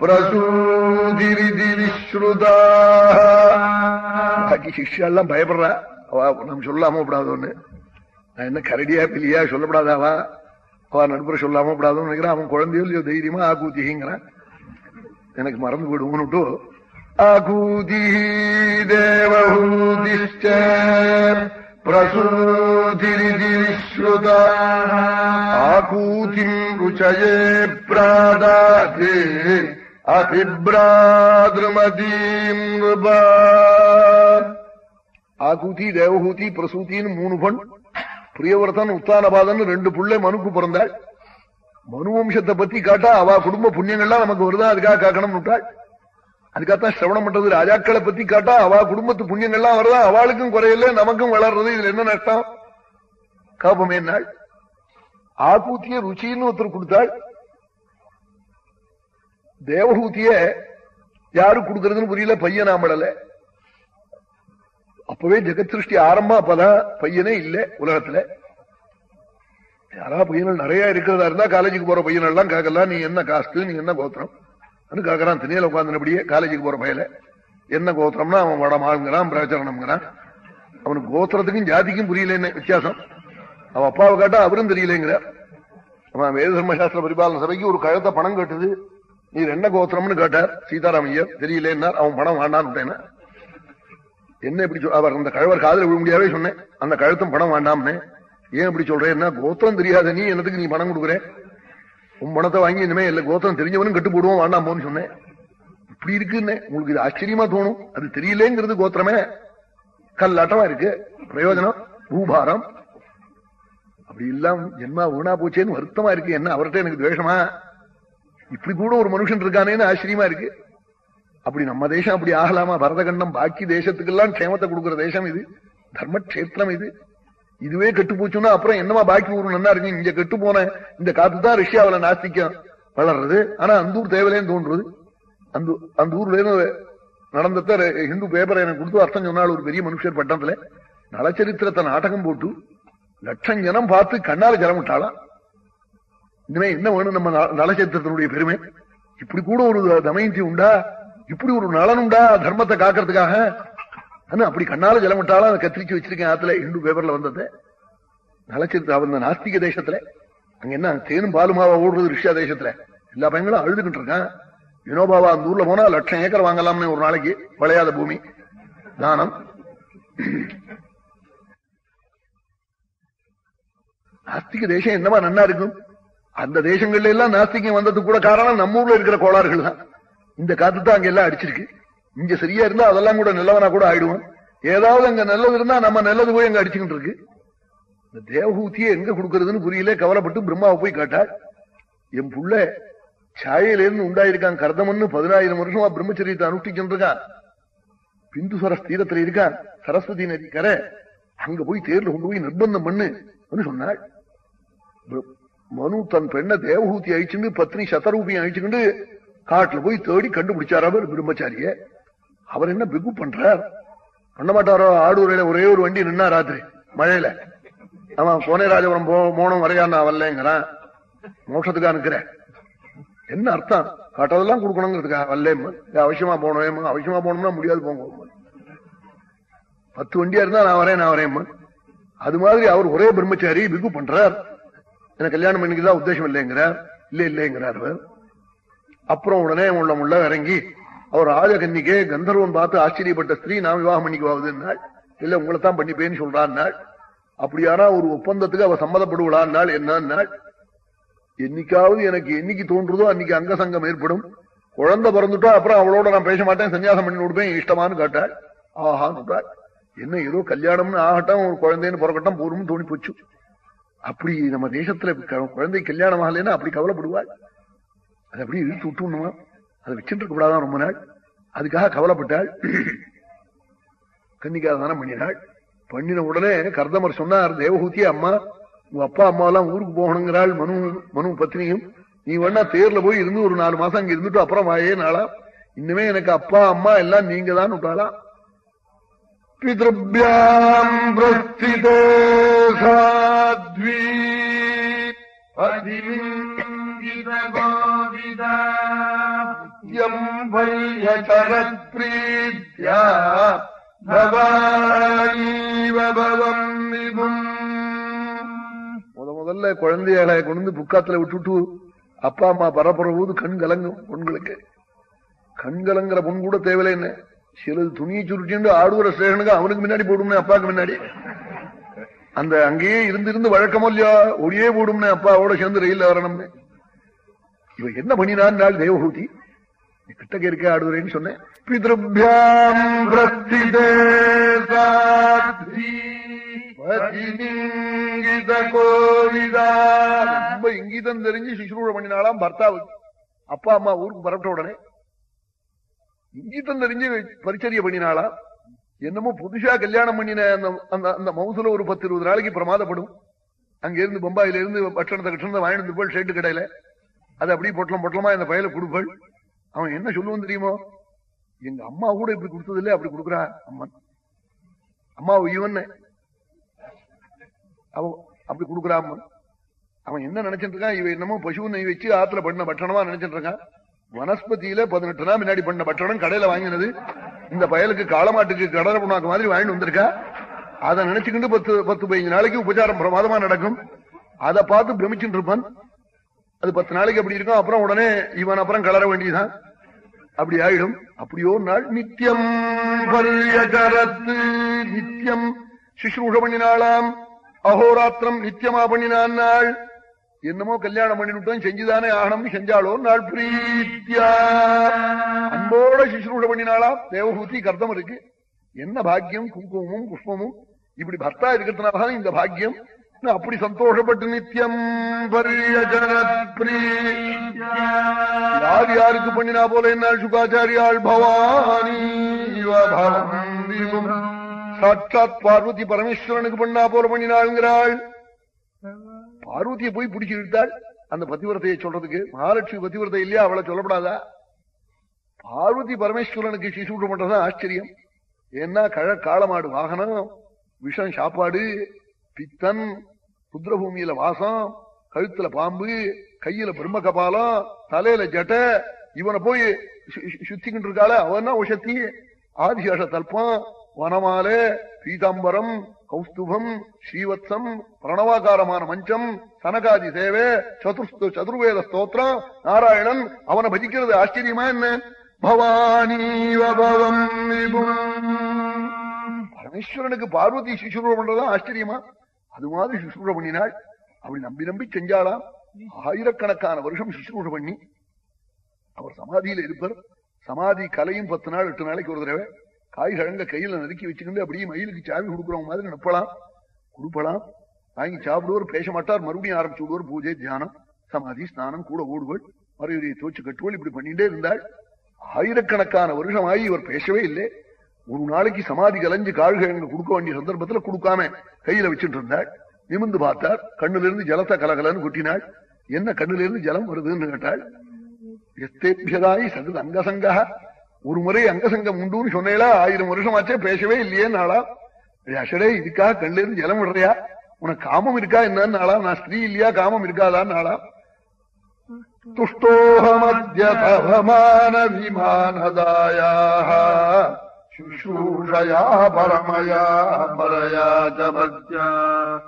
பிரசூதிரிதி விஸ்ருதா பாக்கி சிஷ்யெல்லாம் பயப்படுறா அவ நம்ம சொல்லாம கூடாதோன்னு நான் என்ன கரடியா பிள்ளையா சொல்லப்படாதாவா அவ நடுப்புற சொல்லாம கூடாதுன்னு நினைக்கிறான் அவன் குழந்தையோ இல்லையோ தைரியமா ஆகூதிங்கிறான் எனக்கு மறந்து போயிடுவோன்னுட்டு ஆகூதி தேவஹூதிஷ்ட பிரசூதிரிதி விஸ்ருதா ஆகூதிம் ருச்சயே பிராதாதே அபிப்ராதிருமதீம் நிருபா ஆகூதி தேவஹூதி பிரசூத்தின்னு மூணு பண் பிரியவர்த்தன் உத்தானபாதன் ரெண்டு புள்ளை மனுக்கு பிறந்தாள். மனு வம்சத்தை பத்தி காட்டா அவ குடும்ப புண்ணியங்கள்லாம் நமக்கு வருதா? அதுக்காக காக்கணும்னு விட்டாள். அதுக்காகத்தான் சிரவணம் பண்றது. ராஜாக்களை பத்தி காட்டா அவ குடும்பத்து புண்ணியங்கள்லாம் வருதா? அவளுக்கும் குறையல நமக்கும் வளர்றது. இதுல என்ன நஷ்டம்? காப்பமே என்னாள் ஆகூத்திய ருச்சின்னு ஒருத்தர் கொடுத்தாள். தேவகூத்திய யாரு கொடுக்கறதுன்னு புரியல பையன் ஆமடல அப்பவே ஜெகத் சிருஷ்டி ஆரம்பம் அப்பதான் பையனே இல்ல உலகத்துல. யாரா பையன்கள் நிறைய இருக்கிறதா இருந்தா காலேஜுக்கு போற பையன் எல்லாம் கேட்கலாம். நீ என்ன காஸ்ட் நீ என்ன கோத்திரம்? கேட்கறான் திணையில உட்காந்துனபடியே காலேஜுக்கு போற பையல என்ன கோத்திரம்னா அவன் வடமாளுங்கிறான் பிரச்சரணம்ங்கிறான் அவனுக்கு கோத்திரத்துக்கும் ஜாதிக்கும் புரியல என்ன வித்தியாசம்? அவன் அப்பாவை கேட்டா அவரும் தெரியலங்கிறார் அவன் வேத தர்மசாஸ்திர பரிபாலன சபைக்கு ஒரு கழுத்த பணம் கட்டுது. நீ என்ன கோத்திரம்னு கேட்டார் சீதாராமையர் தெரியலன்னார் அவன் பணம் வேண்டான்னு என்ன இப்படி அவர் அந்த கழவர் காதல விழ முடியாவே சொன்னேன். அந்த கழுத்தும் பணம் வேண்டாம்னே ஏன் இப்படி சொல்றேன் கோத்திரம் தெரியாத நீ என்னத்துக்கு நீ பணம் கொடுக்குற? உன் பணத்தை வாங்கி இனிமே இல்ல கோத்திரம் தெரிஞ்சவனும் கட்டு போடுவோம் வேண்டாமோன்னு சொன்னேன். இப்படி இருக்குன்னு உங்களுக்கு இது ஆச்சரியமா தோணும்? அது தெரியலேங்கிறது கோத்திரமே. கல்லாட்டமா இருக்கு. பிரயோஜனம். பூபாரம். அப்படி இல்லாம ஜென்மா வீணா போச்சேன்னு வருத்தமா இருக்கு. என்ன அவர்கிட்ட எனக்கு துவேஷமா? இப்படி கூட ஒரு மனுஷன் இருக்கானேன்னு ஆச்சரியமா இருக்கு. அப்படி நம்ம தேசம் அப்படி ஆகலாமா? பரதகண்டம் பாக்கி தேசத்துக்கெல்லாம் க்ஷேமத்தை கொடுக்கிற தேசம் இது. தர்மக்ஷேத்திரம் இது. இதுவே கெட்டு போச்சுன்னா அப்புறம் என்னமா பாக்கி ஊர் நல்லா இருக்கு? இங்க கெட்டு போன இந்த காத்து தான் ரஷ்யாவில நாஸ்திக்கம் வளர்றது. ஆனா அந்த ஊர் தேவையிலேன்னு தோன்றுறது. அந்த அந்த ஊர்ல இருந்து நடந்தத ஹிந்து பேப்பரை எனக்கு கொடுத்து அர்த்தம் சொன்னால் ஒரு பெரிய மனுஷர் பட்டத்துல நலச்சரித்திரத்தை நாடகம் போட்டு லட்சம் ஜனம் பார்த்து கண்ணால ஜலம் விட்டாளாம் இனிமே என்ன வேணும் நம்ம ந- பெருமை? இப்படி கூட ஒரு தமயந்தி உண்டா? இப்படி ஒரு நலன் உண்டா? தர்மத்தை காக்கிறதுக்காக ஆனா அப்படி கண்ணால ஜலம் விட்டாலும் அதை கத்திரிச்சு வச்சிருக்கேன் ஆத்துல இண்டு பேப்பர்ல வந்தது. நலச்சரித்திரம் அந்த நாஸ்திக தேசத்துல. அங்க என்ன தேனும் பாலுமாவா ஓடுறது ரிஷியா தேசத்துல. எல்லா பையங்களும் அழுதுகிட்டு இருக்கான். வினோபாவா அந்த ஊர்ல போனா லட்சம் ஏக்கர் வாங்கலாம்னு ஒரு நாளைக்கு விளையாத பூமி. தானம். நாஸ்திக தேசம் என்னமா நன்னா இருக்கும்? அந்த தேசங்கள்ல எல்லாம் நாஸ்திகம் வந்ததுக்கு கூட காரணம் நம்ம ஊர்ல இருக்கிற கோளாறுகள் தான். இந்த காத்து தான் அங்க எல்லாம் அடிச்சிருக்கு. இங்க சரியா இருந்தா அதெல்லாம் கூட நல்லவனா கூட ஆயிடுவோம். ஏதாவது அங்க நல்லது இருந்தா நம்ம நல்லது போய் அங்க அடிச்சுக்கிட்டு இருக்கு. இந்த தேவகூத்தியை எங்க கொடுக்கறதுன்னு புரியல கவலைப்பட்டு பிரம்மாவை போய் கேட்டாள். என் புள்ள சாயிலிருந்து உண்டாயிருக்கான் கர்தமன்னு பதினாயிரம் வருஷமா பிரம்மச்சரியத்தை அனுஷ்டிச்சுட்டு இருக்கான். பிந்துஸ்வர தீரத்துல இருக்கான் சரஸ்வதி நதி கரை அங்க போய் தேர்ல கொண்டு போய் நிர்பந்தம் பண்ணு சொன்னாள். மனு தன் பெண்ணை தேவகூத்தி அழிச்சுண்டு பத்னி சதரூபியை அழிச்சுக்கிண்டு காட்டுல போய் தேடி கண்டுபிடிச்சார் அவர் பிரம்மச்சாரிய. அவர் என்ன பிகு பண்றார்? பண்ண மாட்டாரோ? ஆடூரையில ஒரே ஒரு வண்டி நின்னா ராத்திரி. மழையில. அவன் கோனேராஜபுரம் போ மோனம் வரையா நான் வரலங்கிறான் மோஷத்துக்கா நிக்கிறேன். என்ன அர்த்தம்? காட்டதெல்லாம் கொடுக்கணுங்கிறதுக்கா? வரலேம்மா. அவசியமா போனோம் அவசியமா போனோம்னா முடியாது போங்க. பத்து வண்டியா இருந்தா நான் வரேன் நான் வரேன் அது மாதிரி அவர் ஒரே பிரம்மச்சாரி பிகு பண்றார். எனக்கு கல்யாணம் பண்ணிக்கதான் உத்தேசம் இல்லைங்கிறார். இல்ல இல்லைங்கிறார் அப்புறம் உடனே உள்ள உள்ள இறங்கி அவர் ராஜகன்னிக்கே கந்தர்வன் பார்த்து ஆச்சரியப்பட்ட ஸ்திரீ நான் விவாகம் பண்ணிக்குவாதுன்னாள் இல்ல உங்களைத்தான் பண்ணிப்பேன்னு சொல்றான்னாள். அப்படியானா ஒரு ஒப்பந்தத்துக்கு அவ சம்மதப்படுவளான்னாள் என்னன்னாள்? என்னைக்காவது எனக்கு என்னைக்கு தோன்றுதோ அன்னைக்கு அங்க சங்கம் ஏற்படும். குழந்தை பிறந்துட்டா அப்புறம் அவளோட நான் பேச மாட்டேன் சன்னியாசம் பண்ணி கொடுப்பேன் இஷ்டமான்னு கேட்டாள். ஆஹான்னு என்ன ஏதோ கல்யாணம்னு ஆகட்டும் ஒரு குழந்தைன்னு பிறக்கட்டும் போரும் தோணி போச்சு அப்படி நம்ம தேசத்துல க- குழந்தை கல்யாணம் ஆகலைன்னா அப்படி கவலைப்படுவாள். அது அப்படியே இழுத்து விட்டுணுமா அதை வச்சுட்டு கூடாதான் ரொம்ப நாள். அதுக்காக கவலைப்பட்டாள். கன்னிக்காக தானம் பண்ணினாள். பண்ணின உடனே கர்தமர் சொன்னார் தேவகூத்தி அம்மா உங்க அப்பா அம்மா எல்லாம் ஊருக்கு போகணுங்கிறாள் மனு மனு பத்னியும் நீ வேணா தேர்ல போய் இருந்து ஒரு நாலு மாசம் அங்க இருந்துட்டு அப்புறம் வாயே நாளா. இன்னுமே எனக்கு அப்பா அம்மா எல்லாம் நீங்க தான் விட்டாளா பிதபியாம் பிரஸ்திதோ எம் பிரீத்யா பவானீவ விபும் முத முதல்ல குழந்தைகளை கொண்டு புக்காத்துல விட்டுட்டு அப்பா அம்மா பரப்புற போது கண் கலங்கும் பொண்களுக்கு. கண் கலங்குற பொண்ணு கூட தேவையில்லை என்ன? சிலது துணியை சுருட்டிண்டு ஆடுகிற ஸ்டேஷனுக்கு அவனுக்கு முன்னாடி போடும்னே அப்பாவுக்கு முன்னாடி. அந்த அங்கேயே இருந்து இருந்து வழக்கமோ இல்லையா? ஒடியே போடும்னே அப்பாவோட சேர்ந்து ரயில்ல வரணும்னு. இவ என்ன பண்ணினான் நாள் தேவஹூதி கிட்டக்க இருக்க சொன்னேன். கோவிதா. ரொம்ப இங்கிதம் தெரிஞ்சு சுஷ்ரூஷ பண்ணினாலாம் பர்த்தாவுக்கு. அப்பா அம்மா ஊருக்கு பரப்பிட்ட உடனே இங்கீதம் தெரிஞ்சு பரிச்சரிய பண்ணினாலாம் என்னமோ புதுசா கல்யாணம் பண்ணின அந்த அந்த- அந்த மவுசுல ஒரு பத்து இருபது நாளைக்கு பிரமாதப்படும். அங்க இருந்து பம்பாயில இருந்து பட்டணத்தை கட்டணத்தை வாங்கிட்டு வந்து போல் ஷெட்டு கடையில. அது அப்படியே பொட்டலம் பொட்டலமா இந்த பயல கொடுப்பள். அவன் என்ன சொல்லுவான் தெரியுமோ? எங்க அம்மா கூட இப்படி கொடுத்தது இல்லை அப்படி கொடுக்குறா அம்மன். அம்மா இவன் அவ அப்படி கொடுக்குறான் அம்மன். அவன் என்ன நினைச்சிட்டு இருக்கான்? இவ என்னமோ பசு நெய் வச்சு ஆத்துல பண்ண பட்டணமா நினைச்சிட்டு இருக்கான். வனஸ்பதியில பதினெட்டு நாள் முன்னாடி பண்ண பட்டணம் கடையில வாங்கினது. இந்த பயலுக்கு காலமாட்டுக்கு கடலை புண்ணாக்கு மாதிரி வாங்கிட்டு வந்திருக்கா. அதை நினைச்சுக்கிட்டு பத்து பத்து பதினஞ்சு நாளைக்கு உபச்சாரம் பிரமாதமா நடக்கும். அதை பார்த்து பிரமிச்சுட்டு இருப்பான். அது பத்து நாளைக்கு அப்படி இருக்கும் அப்புறம் உடனே இவன் அப்புறம் கலர வேண்டியதுதான். அப்படி ஆயிடும். அப்படியோ நாள் நித்தியம் பர்யகரத்து நித்தியம் சுஷ்ரூஷ பண்ணினாளாம். அகோராத்திரம் நித்தியமா பண்ணினான் நாள். என்னமோ கல்யாணம் பண்ணிவிட்டோம் செஞ்சுதானே ஆகணும்னு செஞ்சாலோ நாள் பிரீத்தியா. அன்போட சுஷ்ரூஷ பண்ணினாளாம் தேவஹூதி கர்த்தம் இருக்கு. என்ன பாக்கியம்? குங்குமமும் புஷ்பமும். இப்படி பர்த்தா இருக்கிறதுனால இந்த பாக்கியம். அப்படி சந்தோஷப்பட்டு நித்தியம் யார் யாருக்கு பண்ணினா போல என்னால் சுகாச்சாரியாள் பவானி சாட்சாத் பார்வதி பரமேஸ்வரனுக்கு பண்ணா போல பண்ணினாள்ங்கிறாள். பார்வதியை போய் பிடிச்சி இழுத்தாள். அந்த பத்திவரத்தையை சொல்றதுக்கு மகாலட்சுமி பத்திவரத்தை இல்லையா? அவளை சொல்லப்படாதா? பார்வதி பரமேஸ்வரனுக்கு சிசூட்டு பண்றதுதான் ஆச்சரியம். ஏன்னா கழ காலமாடு வாகனம் விஷம் சாப்பாடு பித்தன் ருத்ரபூமியில வாசம் கழுத்துல பாம்பு கையில பிரம்ம கபாலம் தலையில ஜட்ட இவனை போய் சுத்திக்கிட்டு இருக்காள அவன் உஷத்தி? ஆதிசேஷ தல்பம் வனமாலே பீதாம்பரம் கௌஸ்துபம் ஸ்ரீவத்சம் பிரணவாகாரமான மஞ்சம் சனகாதி சேவை சதுர்ஸ்து சதுர்வேத ஸ்தோத்திரம் நாராயணன் அவனை பஜிக்கிறது ஆச்சரியமா என்ன? பவானீவபவம் பரமேஸ்வரனுக்கு பார்வதி சிசுரம் பண்றதா ஆச்சரியமா? அது மாதிரி சுசுரூப பண்ணினாள் அவள் நம்பி நம்பி செஞ்சாளாம். ஆயிரக்கணக்கான வருஷம் சுசுரூஷ பண்ணி அவர் சமாதியில இருப்பார். சமாதி கலையும் பத்து நாள் எட்டு நாளைக்கு ஒரு தடவை காய் கிழங்க கையில நறுக்கி வச்சுக்கிட்டு அப்படியே மயிலுக்கு சாவி கொடுக்குறவங்க மாதிரி நினைப்பலாம் கொடுப்பலாம். வாங்கி சாப்பிடுவோர் பேச மாட்டார் மறுபடியும் ஆரம்பிச்சு விடுவோர் பூஜை தியானம் சமாதி ஸ்நானம் கூட ஓடுவள் மறுபடியும் தோச்சு கட்டுவள். இப்படி பண்ணிட்டே இருந்தாள். ஆயிரக்கணக்கான வருஷம் ஆகி இவர் பேசவே இல்லை. ஒரு நாளைக்கு சமாதி கலைஞ்சு கால்கிழங்கு கொடுக்க வேண்டிய சந்தர்ப்பத்துல கொடுக்காம கையில வச்சுட்டு இருந்தாள் நிமிந்து பார்த்தார். கண்ணுல இருந்து ஜலத்தை கலகலன்னு கொட்டினாள். என்ன கண்ணுல இருந்து ஜலம் வருதுன்னு கேட்டாள். எஸ்தேபியதாய் சகுது அங்கசங்கா ஒரு முறை அங்கசங்கம் உண்டுன்னு சொன்னேளா ஆயிரம் வருஷம் ஆச்சே பேசவே இல்லையே நாளா அஷடே இதுக்காக கண்ணுல இருந்து ஜலம் விடுறியா? உனக்கு காமம் இருக்கா என்னன்னு நாளா நான் ஸ்திரீ இல்லையா? காமம் இருக்காதான்னு நாளா துஷ்டோகமத்யதவமான விமானதாயா ശുശ്രൂഷയാ പരമയാ പരയാ ച ഭക്യ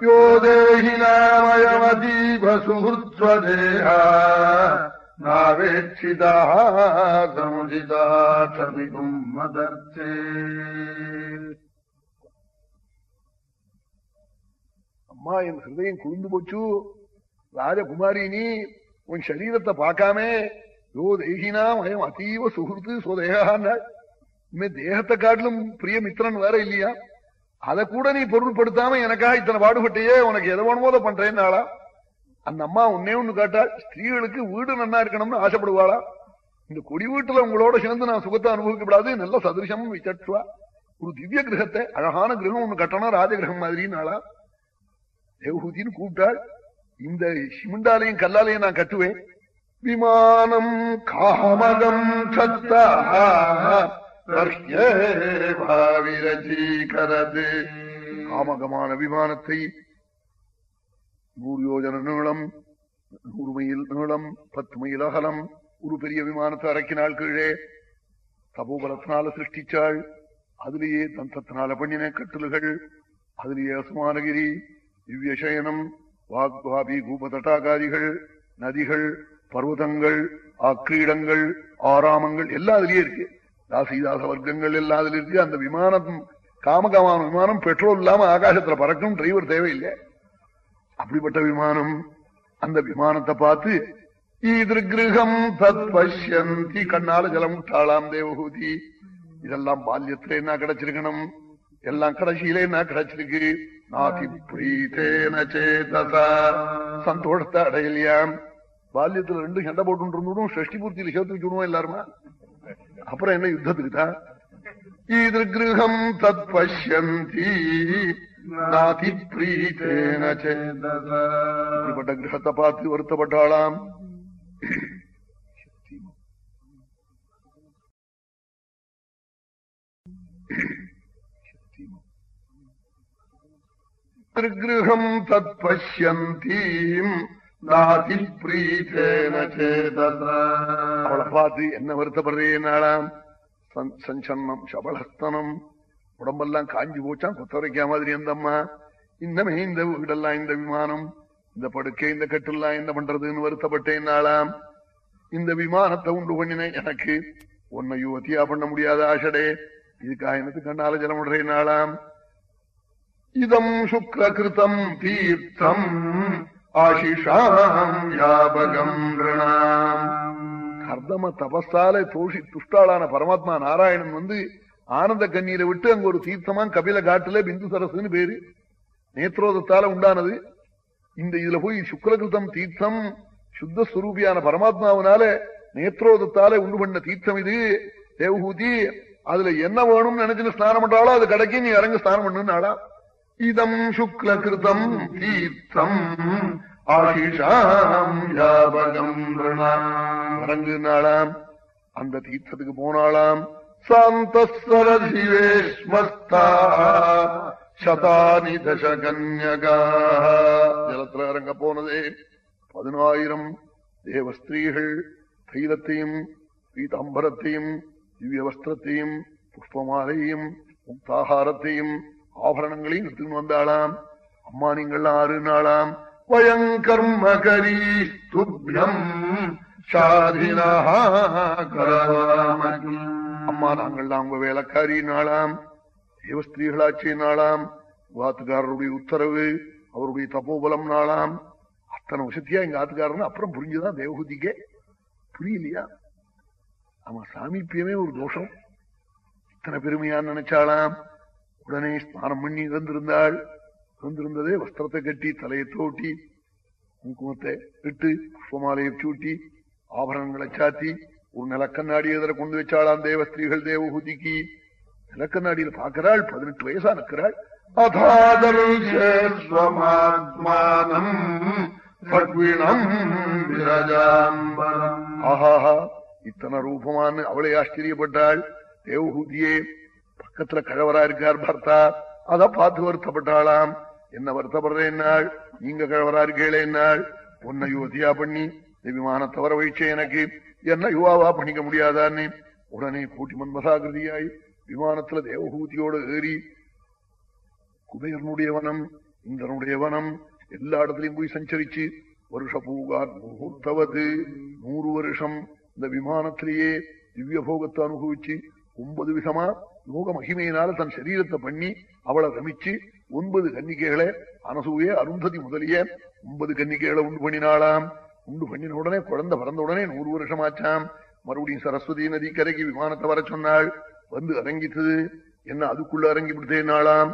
യോ ദേഹിനാമയമതീവ സുഹൃത്വദേഹ നാവേക്ഷിതാ സമുചിതാ ക്ഷമിക്കും മദർച്ചേ அம்மா என் ஹிருதயம் குளிர்ந்து போச்சு. ராஜகுமாரி நீ உன் சரீரத்தை பார்க்காமே. யோ தேகினாம் அயம் அதீவ சுகிருத்து சோதேகான்னாள் இனிமே தேகத்தை காட்டிலும் பிரிய மித்திரன் வேற இல்லையா? அதை கூட நீ பொருட்படுத்தாம எனக்காக இத்தனை பாடுபட்டையே உனக்கு எதை வேணுமோ அதை பண்றேன்னு ஆளா அந்த அம்மா உன்னே ஒண்ணு காட்டாள் ஸ்திரீகளுக்கு வீடு நன்னா இருக்கணும்னு ஆசைப்படுவாளா? இந்த கொடி வீட்டுல உங்களோட சேர்ந்து நான் சுகத்தை அனுபவிக்கப்படாது நல்ல சதிருஷம் விசட்டுவா ஒரு திவ்ய கிரகத்தை அழகான கிரகம் ஒண்ணு கட்டணும் ராஜகிரகம் மாதிரின்னு ஆளா தேவஹூதின்னு கூப்பிட்டாள். இந்த சிமெண்டாலையும் கல்லாலையும் நான் கட்டுவேன். விமானம் காமகம் சத்தா. காமகமான விமானத்தை நூறு யோஜன நீளம் நூறு மைல் நீளம் பத்து மைல் அகலம் ஒரு பெரிய விமானத்தை அரக்கினாள் கீழே தபோபலத்தினால சிருஷ்டிச்சாள். அதிலேயே தந்தத்தினால பண்ணின கட்டில்கள் அதிலேயே அசுமானகிரி திவ்யசயனம் வாக்வாபி கூபதட்டாகாதிகள் நதிகள் பர்வதங்கள் ஆக்கிரீடங்கள் ஆராமங்கள் எல்லாம் அதுலயே இருக்கு. ராசிதாச வர்க்கங்கள் எல்லாம் அதுல இருக்கு அந்த விமானம் காமகமான விமானம் பெட்ரோல் இல்லாம ஆகாசத்துல பறக்கும் டிரைவர் தேவையில்லை. அப்படிப்பட்ட விமானம் அந்த விமானத்தை பார்த்து ஈதிருகிருகம் தத் பஷ்யந்தி கண்ணால ஜலம் விட்டாளாம் தேவகூதி இதெல்லாம் பால்யத்துல என்ன கிடைச்சிருக்கணும்? எல்லாம் கடைசியில என்ன கிடைச்சிருக்கு? நாதி பிரீத்தேன சேதசா சந்தோஷத்தை அடையலையாம். பால்யத்துல ரெண்டு சண்டை போட்டு இருந்துடும் ஷஷ்டி பூர்த்தியில சேர்த்து வச்சுடுவோம் எல்லாருமா? அப்புறம் என்ன யுத்தத்துக்குதா? இது கிரகம் தத் பசியந்தி நாதி பிரீத்தேன இப்படிப்பட்ட கிரகத்தை பார்த்து வருத்தப்பட்டாளாம். திருகிருகம் தத் பசியந்தீம் அவளை பார்த்து என்ன வருத்தப்படுறேனாளாம் சன்- சஞ்சன்னம் சபலஸ்தனம் உடம்பெல்லாம் காஞ்சி போச்சான் கொத்தரைக்கா மாதிரி அந்த அம்மா இன்னமே இந்த வீடெல்லாம் இந்த விமானம் இந்த படுக்கை இந்த கட்டுலாம் என்ன பண்றதுன்னு வருத்தப்பட்டேன்னாலாம் இந்த விமானத்தை உண்டு பண்ணினேன் எனக்கு உன்னை யுவத்தியா பண்ண முடியாத ஆஷடே இதுக்காக எனக்கு கண்ணால ஜலம் விடுறேன் இதம் இதம் சுக்லகிருதம் தீர்த்தம் ஆஷிஷாம் யாபகம் கர்தம தபஸால தோஷி துஷ்டாளான பரமாத்மா நாராயணன் வந்து ஆனந்த கண்ணீரை விட்டு அங்க ஒரு தீர்த்தமா கபில காட்டுல பிந்து சரசுன்னு பேரு. நேத்ரோதத்தால உண்டானது. இந்த இதுல போய் சுக்லகிருதம் தீர்த்தம் சுத்த சுரூபியான பரமாத்மாவினால நேத்ரோதத்தால உண்டு பண்ண தீர்த்தம் இது. தேவகூதி அதுல என்ன வேணும்னு நினைச்சுன்னு ஸ்நானம் பண்றாளோ அது கிடைக்கும் நீ இறங்க ஸ்நானம் பண்ணுனாளா இதம் சுக்லகிருதம் தீர்த்தம் ஆஷிஷாம் யாபகம் இறங்குனாளாம் அந்த தீர்த்தத்துக்கு போனாளாம்। சாந்தஸ்வரசிவேஸ்மஸ்தா சதானி தசகன்யகா ஜலத்துல இறங்க போனதே பதினாயிரம் தேவஸ்திரீகள் தைலத்தையும் பீதாம்பரத்தையும் திவ்ய வஸ்திரத்தையும் புஷ்பமாலையும் முக்தாகாரத்தையும் ஆபரணங்களையும் எடுத்துன்னு வந்தாளாம். அம்மா நீங்கள் ஆறு நாளாம். வயங்கர்மகரி துப்யம் அம்மா நாங்கள்லாம் உங்க வேலைக்காரி நாளாம். தேவஸ்திரீகளாட்சி நாளாம். வாத்துக்காரருடைய உத்தரவு அவருடைய தப்போபலம் நாளாம். அத்தனை வசதியா எங்க ஆத்துக்காரன் அப்புறம் புரிஞ்சுதான் தேவகுதிக்கே. புரியலையா? ஆமா சாமிப்பியமே ஒரு தோஷம். இத்தனை பெருமையான்னு நினைச்சாலாம் உடனே ஸ்நானம் பண்ணி இறந்திருந்தாள் இறந்திருந்ததே வஸ்திரத்தை கட்டி தலையை தோட்டி குங்குமத்தை இட்டு புஷ்பமாலையை சூட்டி ஆபரணங்களை சாத்தி ஒரு நிலக்கண்ணாடி எதிர கொண்டு வச்சாளாம் தேவ ஸ்திரீகள் தேவஹூதிக்கு நிலக்கண்ணாடியில பாக்குறாள் பதினெட்டு வயசா நிற்கிறாள். அதாதர்ஷஸ்வமாத்மானம் ஆஹாஹா இத்தனை ரூபமான்னு அவளை ஆச்சரியப்பட்டாள். தேவஹூதியே பக்கத்துல கழவரா இருக்கார் பர்த்தா அத பார்த்து வருத்தப்பட்டாளாம். என்ன வருத்தப்படுறேன்னாள் நீங்க கழவரா இருக்கீங்களே இருக்கேளேன்னாள் உன்னை யுவதியா பண்ணி இந்த விமானத்தை வர வைச்சே எனக்கு. என்ன யுவாவா பண்ணிக்க முடியாதான்னு. உடனே கூட்டி மன்மதாகிருதியாய் விமானத்துல தேவஹூதியோடு ஏறி குபேரனுடைய வனம் இந்திரனுடைய வனம் எல்லா இடத்துலயும் போய் சஞ்சரிச்சு வருஷ பூகார் முகூர்த்தவது நூறு வருஷம் இந்த விமானத்திலேயே திவ்ய போகத்தை அனுபவிச்சு ஒன்பது விதமா யோக மகிமையினால தன் சரீரத்தை பண்ணி அவளை ரமிச்சு ஒன்பது கன்னிகைகளை அனசூய அருந்ததி முதலிய ஒன்பது கன்னிகைகளை உண்டு பண்ணினாளாம். உண்டு பண்ணின உடனே குழந்தை பிறந்த உடனே நூறு வருஷம் ஆச்சாம் மறுபடியும் சரஸ்வதி நதி கரைக்கு விமானத்தை வர சொன்னாள். வந்து அரங்கித்தது என்ன அதுக்குள்ள அரங்கி விடுத்தேனாளாம்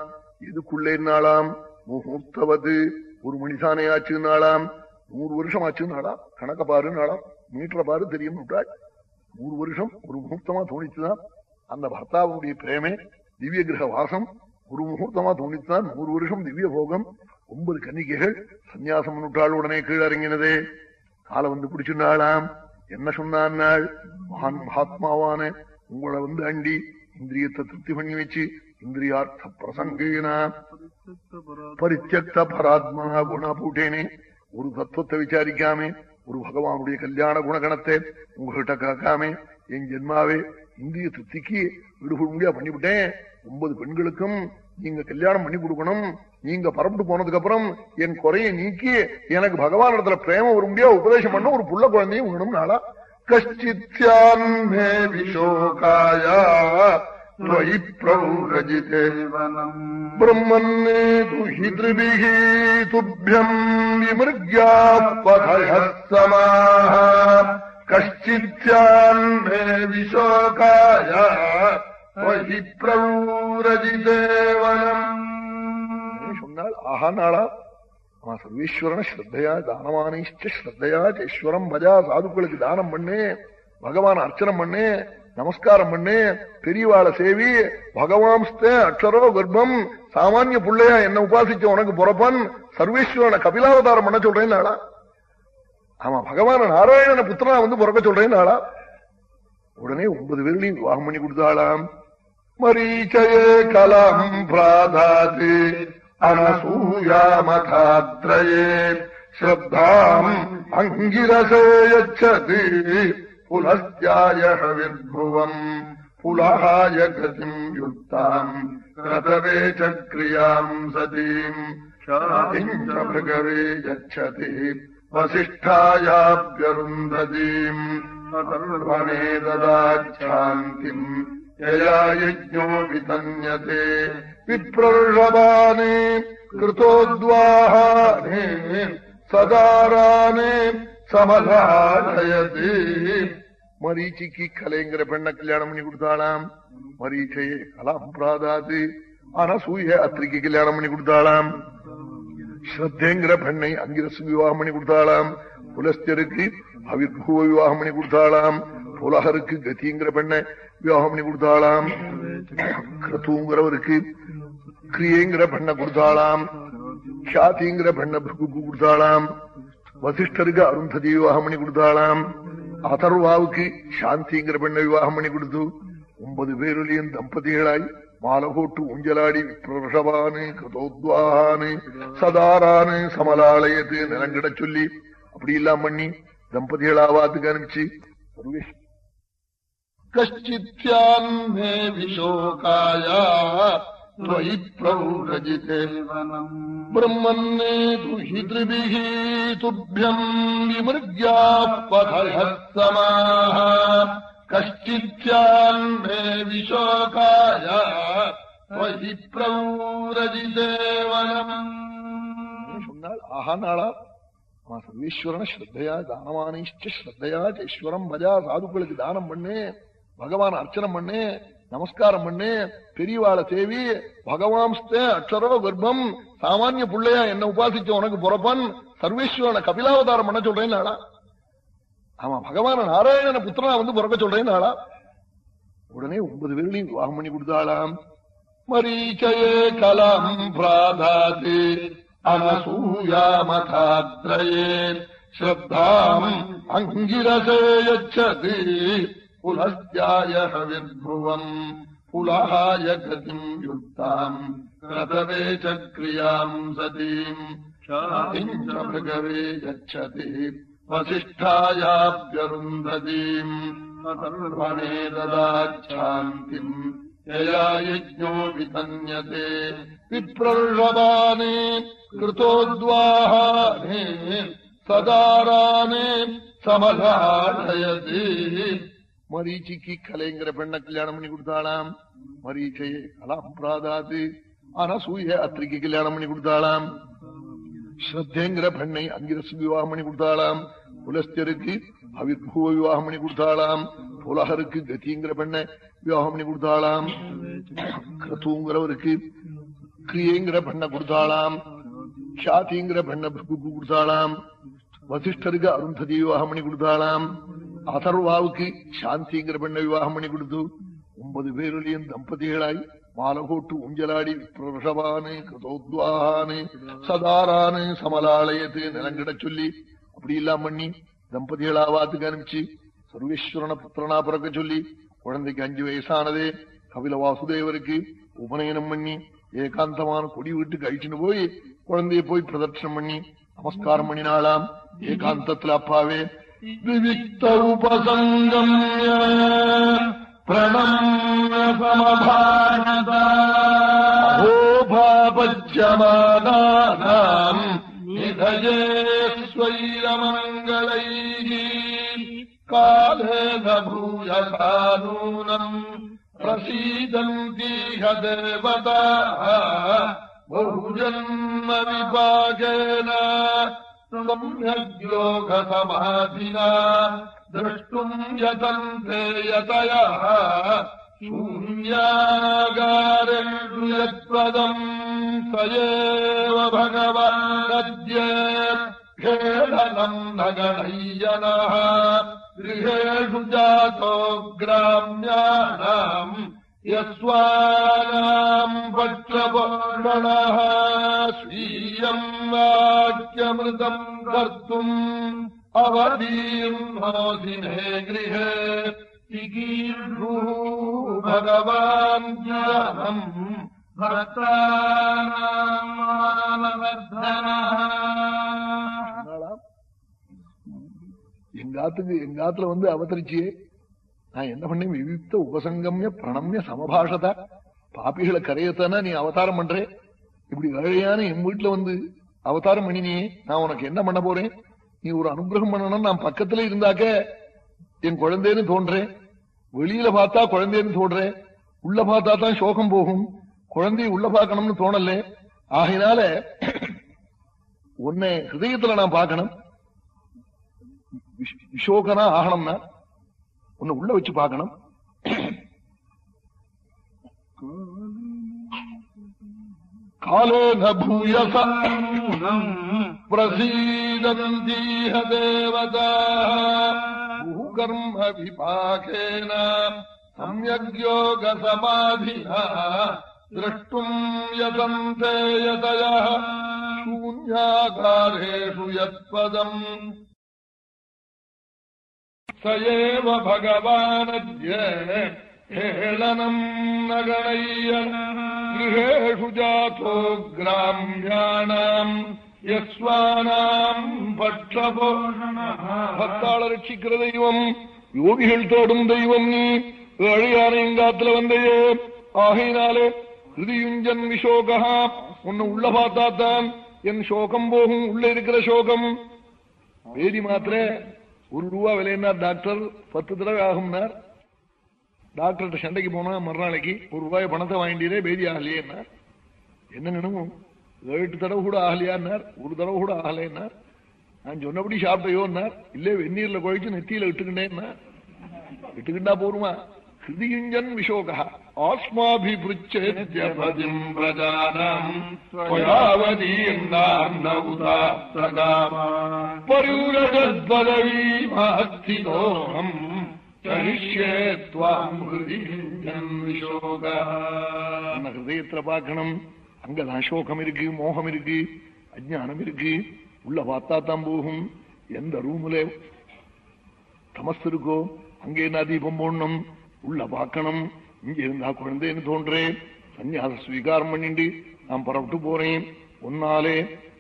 எதுக்குள்ளே நாளாம்? முகூர்த்தவது. ஒரு மணிசானை ஆச்சுனாளாம் நூறு வருஷம் ஆச்சுனாளாம் கணக்க பாருன்னு நாளாம் மீட்டரை பாரு தெரியும் விட்டாள். நூறு வருஷம் ஒரு முகூர்த்தமா தோணிச்சுதான். அந்த பர்த்தாவுடைய பிரேமே திவ்ய கிரக வாசம் ஒரு முகூர்த்தமா தோணித்தான் நூறு வருஷம் திவ்ய போகம் ஒன்பது கன்னிகைகள் சன்னியாசம் விட்டாள் உடனே கீழறங்கினதே. காலை வந்து பிடிச்சிருந்தாளாம் என்ன சொன்னாள் மகான் மகாத்மாவான உங்களை வந்து அண்டி இந்திரியத்தை திருப்தி பண்ணி வச்சு இந்திரியார்த்த பிரசங்கேனா. பரித்தியக்த பராத்மனா குணா பூட்டேனே ஒரு தத்துவத்தை விசாரிக்காமே ஒரு பகவானுடைய கல்யாண குணகணத்தை உங்ககிட்ட காக்காமே என் ஜென்மாவே இந்திய திருப்திக்கு விடுபடியா பண்ணிவிட்டேன். ஒன்பது பெண்களுக்கும் நீங்க கல்யாணம் பண்ணி கொடுக்கணும். நீங்க பரப்பிட்டு போனதுக்கு அப்புறம் என் குறைய நீக்கி எனக்கு பகவான் இடத்துல பிரேம ஒரு முடியா உபதேசம் பண்ண ஒரு புள்ள குழந்தையும் வேணும் நாளா. பிரம்மன்னே துஹி திருபிகி துப்பியம் விமிருக்யா பதயசமாக तु हि त्रिभिः तुभ्यम् विमृग्याः पथयः समाः कश्चित्यान्मे विशोकाय त्वयि प्रौरजिते वनम् சொன்னால் ஆஹா நாளா அவன் சர்வீஸ்வரன ஸ்ரத்தையா தானமானிஷ்ட ஸ்ரத்தையா ஈஸ்வரம் பஜா சாதுக்களுக்கு தானம் பண்ணு பகவான் அர்ச்சனம் பண்ணு நமஸ்காரம் பண்ணு பெரியவாளை சேவி பகவான்ஸ்த அக்ஷரோ கர்ப்பம் சாமானிய பிள்ளையா என்ன உபாசிச்ச உனக்கு புறப்பன் சர்வேஸ்வரனை கபிலாவதாரம் பண்ண சொல்றேன் நாளா ஆமா பகவான நாராயணன புத்திரனா வந்து பிறக்க சொல்றேன்னு ஆளா உடனே ஒன்பது பேர்களையும் விவாகம் பண்ணி கொடுத்தாளாம். மரீச்சய கலம் பிராதாது அனசூயாமதாத்ரயே ஸ்ரத்தாம் அங்கிரசேயச்சது புலஸ்தியாய விப்ருவம் புலகாய கதிம் யுத்தாம் ரதவே சக்ரியாம் சதீம் ஷாதிம் சபகரே யச்சதே. وسیع پی دن یوتے ہوا سدارا نے سمجھا مریچکی کھلے گر پتا مریچے کلسو اترکی کلیام منکاؤں ஸ்ரத்தேங்கிற பெண்ணை அங்கிரசு விவாகம் பண்ணி கொடுத்தாளாம். புலஸ்தருக்கு அவிர்பூவ விவாகம் பண்ணி கொடுத்தாளாம். புலகருக்கு கத்திங்கிற பெண்ணை விவாகம் பண்ணி கொடுத்தாளாம். கிரத்துங்கிறவருக்கு கிரியேங்கிற பெண்ணை கொடுத்தாளாம். கியாதிங்கிற பெண்ணை பிருகுக்கு கொடுத்தாளாம். வசிஷ்டருக்கு அருந்ததி விவாகம் பண்ணி கொடுத்தாளாம். அதர்வாவுக்கு சாந்திங்கிற பெண்ணை விவாகம் பண்ணி கொடுத்து ஒன்பது பேருலையும் தம்பதிகளாய் மாலகோட்டு ஊஞ்சலாடி விப்ரஷபானு கிருதோத்வாகானு சதாரானு சமலாலயத்து நிலங்கிட சொல்லி அப்படி எல்லாம் பண்ணி தம்பதிகளாவாத்துக்கு அனுப்பிச்சு. கஷ்டித்யான்மே விஷோகாய பிரம்மன்னே துஷிதிருபிஹி துப்பியம் விமிருக்யா பதயசமாக त्रिभिः तुभ्यम् विमृग्याः पथयः समाः कश्चित्स्यान्मे विशोकाय त्वयि प्रौरजिते वनम् சொன்னால் ஆஹா நாளா ஆமா சர்வீஸ்வரன ஸ்ரத்தையா தானமானிஷ்ட ஸ்ரத்தையா ஈஸ்வரம் பஜா சாதுக்களுக்கு தானம் பண்ணு பகவான் அர்ச்சனை பண்ணு நமஸ்காரம் பண்ணு பெரியவாள தேவி பகவான்ஸ்தே அக்ஷரோ கர்ப்பம் சாமானிய புள்ளையா என்ன உபாசிச்ச உனக்கு புறப்பன் சர்வேஸ்வரனை கபிலாவதாரம் பண்ண சொல்றேன் நாளா ஆமா பகவான நாராயணன புத்திரனா வந்து பிறக்க சொல்றேன்னு ஆளா? உடனே ஒன்பது பேர்களையும் விவாகம் பண்ணி கொடுத்தாளாம். மரீச்சயே கலாம் பிராதாது அனசூயாமதாத்ரயேன் ஸ்ரத்தாம் அங்கிரசேயச்சது புலஸ்தியாய வித்ருவம் புலாய கதிம் யுக்தாம் ரதவே சக்ரியாம் சதீம் ஷாதிம் சபகவே यच्छति वसिष्ठायाभ्यरुन्धतीम् सर्वणे ददाच्छान्तिम् यया यज्ञो विधन्यते विप्रर्षवाने कृतोद्वाहाने சதாரானே சமதாடயது மரீச்சிக்கு கலைங்கிற பெண்ணை கல்யாணம் பண்ணி கொடுத்தாளாம் மரீச்சையே கலாம் பிராதாது ஆனா சூய அத்திரிக்கு கல்யாணம் பண்ணி கொடுத்தாளாம் ஸ்ரத்தேங்கிற பெண்ணை அங்கிரசு விவாகம் பண்ணி கொடுத்தாளாம். புலஸ்தருக்கு அவிர்பூவ விவாகம் பண்ணி கொடுத்தாளாம். புலகருக்கு கத்திங்கிற பெண்ணை விவாகம் பண்ணி கொடுத்தாளாம். கிரத்துங்கிறவருக்கு கிரியைங்கிற பெண்ணை கொடுத்தாளாம். க்ஷாத்திங்கிற பெண்ணை கொடுத்தாளாம். வசிஷ்டருக்கு அருந்ததி விவாகம் பண்ணி கொடுத்தாளாம். அதர்வாவுக்கு சாந்திங்கிற பெண்ணை விவாகம் பண்ணி கொடுத்து ஒன்பது பேருலையும் தம்பதிகளாய் மாலகோட்டு ஊஞ்சலாடி பிரசவானு கிருதோத்வாகானே சதாரானே சமலாலயத்து நிலங்கிட சொல்லி அப்படி இல்லாம பண்ணி தம்பதிகளா தம்பதிகளாவாத்துக்கு அனுப்பிச்சு சர்வேஸ்வரன புத்திரனா பிறக்க சொல்லி குழந்தைக்கு அஞ்சு வயசானதே கபில வாசுதேவருக்கு உபநயனம் பண்ணி ஏகாந்தமான கொடி வீட்டுக்கு அழிச்சுன்னு போய் குழந்தைய போய் பிரதட்சணம் பண்ணி நமஸ்காரம் பண்ணினாலாம் ஏகாந்தத்துல அப்பாவே விவிக்த प्रणम्य समभा भोभावज्यमादानाम् विधये स्वैरमङ्गलैः। कालेन भूयथा नूनम् प्रसीदन्तीह देवताः बहुजन्म विपाकेन सम्यग्योगसमाधिना द्रष्टुम् यतन्ते यतयः शून्यागारेषु यत्पदम् स एव भगवानद्य खेलनम् न गणय्यनः गृहेषु जातो ग्राम्याणाम् यस्वानाम् पक्षपोषणः स्वीयम् वाक्यमृतम् कर्तुम् अवदीर्णोऽसि मे गृहे चिकीर्षुः भगवान् ज्ञानम् भक्तानाम् எங்காத்துக்கு எங்காத்துல வந்து அவதரிச்சியே நான் என்ன பண்ணேன் விவிக்த உபசங்கம்ய பிரணம்ய சமபாஷதா பாப்பிகளை கரையத்தானா நீ அவதாரம் பண்றே இப்படி வேழையான என் வீட்டுல வந்து அவதாரம் பண்ணினியே நான் உனக்கு என்ன பண்ண போறேன் நீ ஒரு அனுகிரகம் பண்ணணும் நான் பக்கத்துல இருந்தாக்க என் குழந்தைன்னு தோன்றேன் வெளியில பார்த்தா குழந்தைன்னு தோன்றேன் உள்ள பார்த்தா தான் சோகம் போகும். குழந்தைய உள்ள பார்க்கணும்னு தோணல. ஆகையினால உன்னை ஹிருதயத்துல நான் பார்க்கணும். விஷ்- விஷோகனா ஆகணும்னா உன்னை உள்ள வச்சு பார்க்கணும். कालेन भूयसा प्रसीदन्तीह देवताः भूकर्म विपाकेन सम्यग्योगसमाधिना द्रष्टुम् यतन्ते यतयः शून्याकारेषु यत्पदम् स एव भगवानद्य हेलनम् न गणय्य गृहेषु जातो ग्राम्याणाम् யஸ்வானாம் பட்சபோஷண பக்தாள ரட்சிக்கிற தெய்வம் யோகிகள் தேடும் தெய்வம் நீ ஏழையான எங்காத்துல வந்தையே ஆகையினாலே ஹிருதியுஞ்சன் விஷோகா உன்னை உள்ள பார்த்தாத்தான் என் சோகம் போகும் உள்ள இருக்கிற சோகம் வேதி மாத்திர ஒரு ரூபா விலைன்னார் டாக்டர் பத்து தடவை ஆகும்னார் டாக்டர்கிட்ட சண்டைக்கு போனா மறுநாளைக்கு ஒரு ரூபாய் பணத்தை வாங்கிட்டே பேதி ஆகலையேன்னா என்ன நினைவும் ஏழு தடவை கூட ஆகலையான்னார். ஒரு தடவை கூட ஆகலைன்னார் நான் சொன்னபடி சாப்பிட்டையோன்னார். இல்ல வெந்நீர்ல குழைச்சு நெத்தியில இட்டுக்கிட்டேன்னா இட்டுக்கிட்டா போருமா? ஹிருதியுஞ்சன் விஷோகா ஆஸ்மாபிபுச்சேத்யபதிம் பிரஜானம். பரிவுரதத்பதவீமாஸ்திதோகம் கரிஷ்யே த்வாம் நம்ம ஹிருதயத்துல பார்க்கணும் அங்கதான் சோகம் இருக்கு மோகம் இருக்கு அஜானம் இருக்கு உள்ள பார்த்தா தான் போகும் எந்த ரூம்ல தமஸ் இருக்கோ அங்கே என்ன தீபம் போடணும் உள்ள பார்க்கணும் இங்க இருந்தா குழந்தைன்னு தோன்றேன் சன்னியாச ஸ்வீகாரம் பண்ணிட்டு நான் புறப்பட்டு போறேன் ஒன்னாலே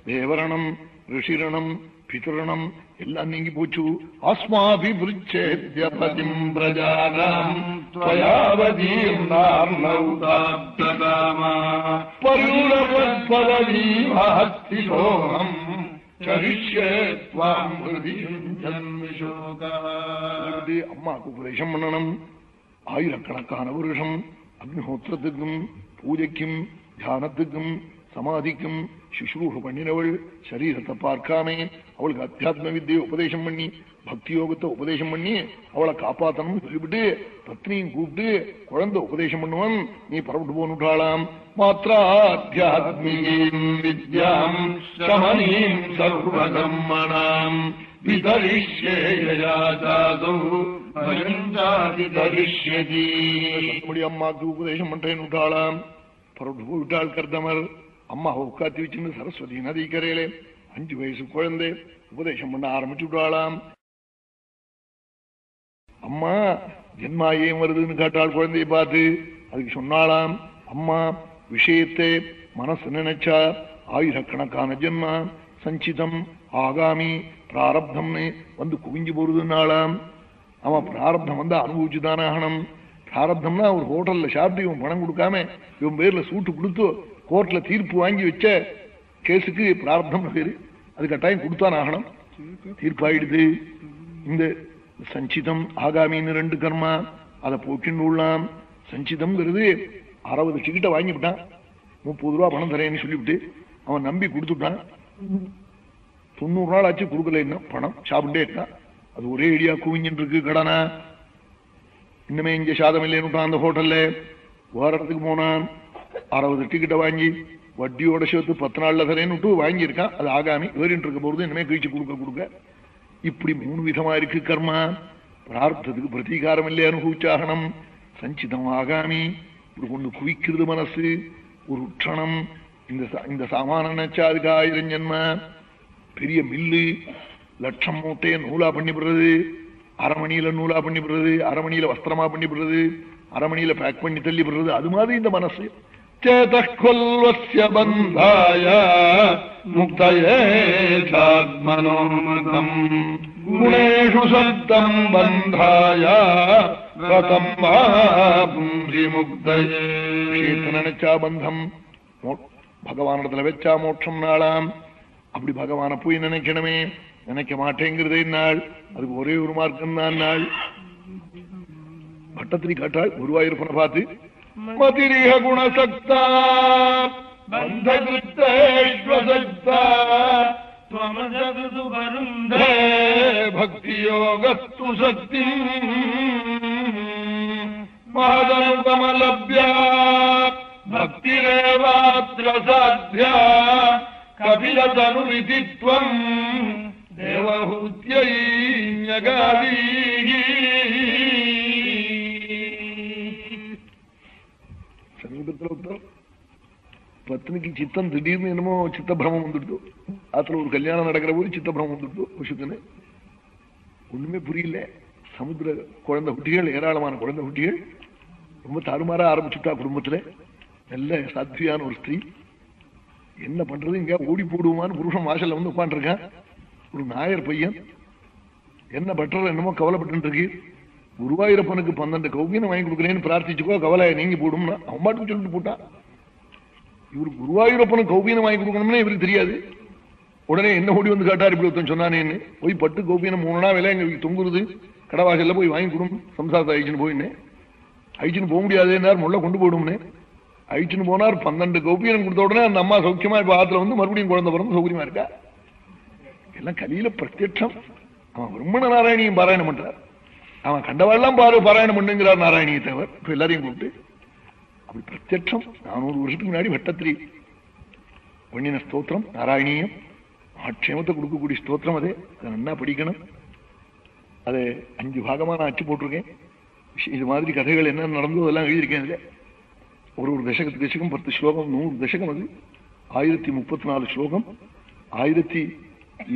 தேவரணம் ரிஷிரணம் பிதரணம் എല്ലാം നീങ്ങിപ്പോച്ചു അസ്മാഭിവൃച്ഛേദ്യപതിം പ്രജാനാം അമ്മാക്ക് ഉപദേശം பண்ணணும் ஆயிரக்கணக்கான வருஷம் അഗ്നിഹോത്രത്തിക്കും பூஜைக்கும் தியானத்துக்கும் சமாதிக்கும் சுஷ்ரூஷு பண்ணினவள் சரீரத்தை பார்க்காம அவளுக்கு அத்தியாத்ம வித்தியை உபதேசம் பண்ணி பக்தி யோகத்தை உபதேசம் பண்ணி அவளை காப்பாத்தணும் சொல்லிவிட்டு பத்னியும் கூப்பிட்டு குழந்தை உபதேசம் பண்ணுவன் நீ பரவிட்டு போனுட்டாளாம் மாத்திராத்தியாத்மீம் வித்யாம் சமனீம் சர்வகம்மணாம் அம்மாக்கு உபதேசம் பண்றேன் விட்டாளாம் பரவிட்டு போய்விட்டாள் கர்தமர் அம்மாவை உட்காத்தி வச்சுன்னு சரஸ்வதி நதி கரையிலே அஞ்சு வயசு குழந்தை உபதேசம் பண்ண ஆரம்பிச்சு விட்டாளாம். அம்மா ஜென்மா ஏன் வருதுன்னு கேட்டாள் குழந்தையை பார்த்து. அதுக்கு சொன்னாலாம் அம்மா விஷயத்தை மனசு நினைச்சா ஆயிரக்கணக்கான ஜென்மா சஞ்சிதம் ஆகாமி பிராரப்தம்னு வந்து குவிஞ்சு போறதுனாலாம் அவன் பிராரப்தம் வந்து அனுபவிச்சுதானே ஆகணும். பிராரப்தம்னா ஒரு ஹோட்டல்ல சாப்பிட்டு இவன் பணம் கொடுக்காம இவன் பேர்ல சூட்டு கொடுத்து கோர்ட்ல தீர்ப்பு வாங்கி வச்ச கேஸுக்கு பிரார்த்தம் பேரு. அது கட்டாயம் கொடுத்தான் ஆகணும். தீர்ப்பாயிடுது. இந்த சஞ்சிதம் ஆகாமின்னு ரெண்டு கர்மா அதை போக்கின்னு உள்ளாம் சஞ்சிதம்ங்கிறது அறுபது டிக்கெட்டை வாங்கிவிட்டான் முப்பது ரூபா பணம் தரேன்னு சொல்லிவிட்டு அவன் நம்பி கொடுத்துட்டான். தொண்ணூறு நாள் ஆச்சு கொடுக்கல இன்னும். பணம் சாப்பிட்டே இருக்கான். அது ஒரே ஐடியா குவிஞ்சின்னு இருக்கு கடனா. இன்னுமே இங்க சாதம் இல்லைன்னு அந்த ஹோட்டல்ல. வேற இடத்துக்கு போனான். அறுபது டிக்கெட்டை வாங்கி வட்டியோட சேர்த்து பத்து நாள் தரேன்னு வாங்கியிருக்கான் அது ஆகாமி ஏறிட்டு இருக்க போறது இனிமே கழிச்சு கொடுக்க கொடுக்க. இப்படி மூணு விதமா இருக்கு கர்மா. பிரார்த்தத்துக்கு பிரதீகாரம் இல்லையா அனுபவிச்சாகணும். சஞ்சிதம் ஆகாமி இப்படி கொண்டு குவிக்கிறது மனசு ஒரு உட்சணம் இந்த இந்த சாமான நினைச்சா அதுக்கு ஆயிரம் ஜென்ம. பெரிய மில்லு லட்சம் மூட்டையை நூலா பண்ணிவிடுறது. அரைமணியில நூலா பண்ணிவிடுறது அரைமணியில வஸ்திரமா பண்ணிவிடுறது அரைமணியில பேக் பண்ணி தள்ளி விடுறது அது மாதிரி இந்த மனசு. சேதொல்வசிய பந்தாய முக்தயேதாத்மனோமதம் குணேஷு சத்தம் பந்தாய ரதம் புஞ்சி முக்தயே நினைச்சா பந்தம் பகவானிடத்துல வச்சா மோட்சம் நாளாம் அப்படி பகவான போய் நினைக்கணுமே நினைக்க மாட்டேங்கிறதே நாள் அதுக்கு ஒரே ஒரு மார்க்கம் தான் நாள் பட்டத்திரி காட்டாள் குருவாயூரப்பனை பார்த்து மதிரிக குணசக்தா பந்தகிருத்தேஸ்வசக்தா பக்தி யோகஸ்து சக்தி மகதனுகமலப்யா பக்திரேவாத்திர சாத்தியா கபிலதனுவிதித்வம் தேவஹூத்யை சமீபத்தில் உத்தரம் பத்னிக்கு சித்தம் திடீர்னு என்னமோ சித்த பிரமம் வந்துடுது. ஆத்துல ஒரு கல்யாணம் நடக்கிற போது சித்த பிரமம் வந்துடுது பசுக்குன்னு ஒண்ணுமே புரியல. சமுத்திர குழந்தை குட்டிகள் ஏராளமான குழந்தை குட்டிகள். ரொம்ப தாறுமாற ஆரம்பிச்சுட்டா குடும்பத்துல. நல்ல சாத்வியான ஒரு ஸ்திரீ. என்ன பண்றது இங்க? ஓடி போடுவோமான்னு புருஷன் வாசல்ல வந்து உட்காந்துருக்கான் ஒரு நாயர் பையன். என்ன பண்றது? என்னமோ கவலைப்பட்டு இருக்கு. குருவாயூரப்பனுக்கு பன்னெண்டு கௌகியம் வாங்கி கொடுக்குறேன்னு பிரார்த்திச்சுக்கோ கவலை நீங்கி போடும்னா அவன் பாட்டுக்கு சொல்லிட்டு போட்டான் இவரு குருவாயூரப்பனுக்கு கௌபீனம் வாங்கி கொடுக்கணும்னு இவருக்கு தெரியாது. உடனே என்ன ஓடி வந்து காட்டார் இப்படி ஒருத்தன் சொன்னானேன்னு. போய் பட்டு கௌபீனம் மூணு நாள் விலை எங்க தொங்குறது கடவாசல்ல போய் வாங்கி கொடுக்கும் சம்சாரத்தை அழிச்சுன்னு போயின்னு. அழிச்சுன்னு போக முடியாதுன்னார் முள்ள கொண்டு போயிடும்னு அழிச்சுன்னு போனார் பன்னெண்டு கோபியனம் கொடுத்த உடனே அந்த அம்மா சௌக்கியமா இப்ப ஆத்துல வந்து மறுபடியும் குழந்தை பிறந்து சௌகரியமா இருக்கா? எல்லாம் கலியில பிரத்யட்சம். அவன் பிரம்மண நாராயணியும் பாராயணம் பண்றார். அவன் கண்டவெல்லாம் பாரு பாராயணம் பண்ணுங்கிறார் நாராயணிய தேவர். இப்ப எல்லாரையும் கூப்பிட்டு அப்படி பிரத்யட்சம் நானூறு வருஷத்துக்கு முன்னாடி வட்டத்திரி பண்ணின ஸ்தோத்திரம் நாராயணியம் ஆட்சேமத்தை கொடுக்கக்கூடிய ஸ்தோத்திரம் அது. அதை நல்லா படிக்கணும். அது அஞ்சு பாகமா நான் அச்சு போட்டிருக்கேன். இது மாதிரி கதைகள் என்ன நடந்தோ அதெல்லாம் எழுதியிருக்கேன் அதுல. ஒரு ஒரு தசகத்து தசகம் பத்து ஸ்லோகம் நூறு தசகம் அது. ஆயிரத்தி முப்பத்தி நாலு ஸ்லோகம் ஆயிரத்தி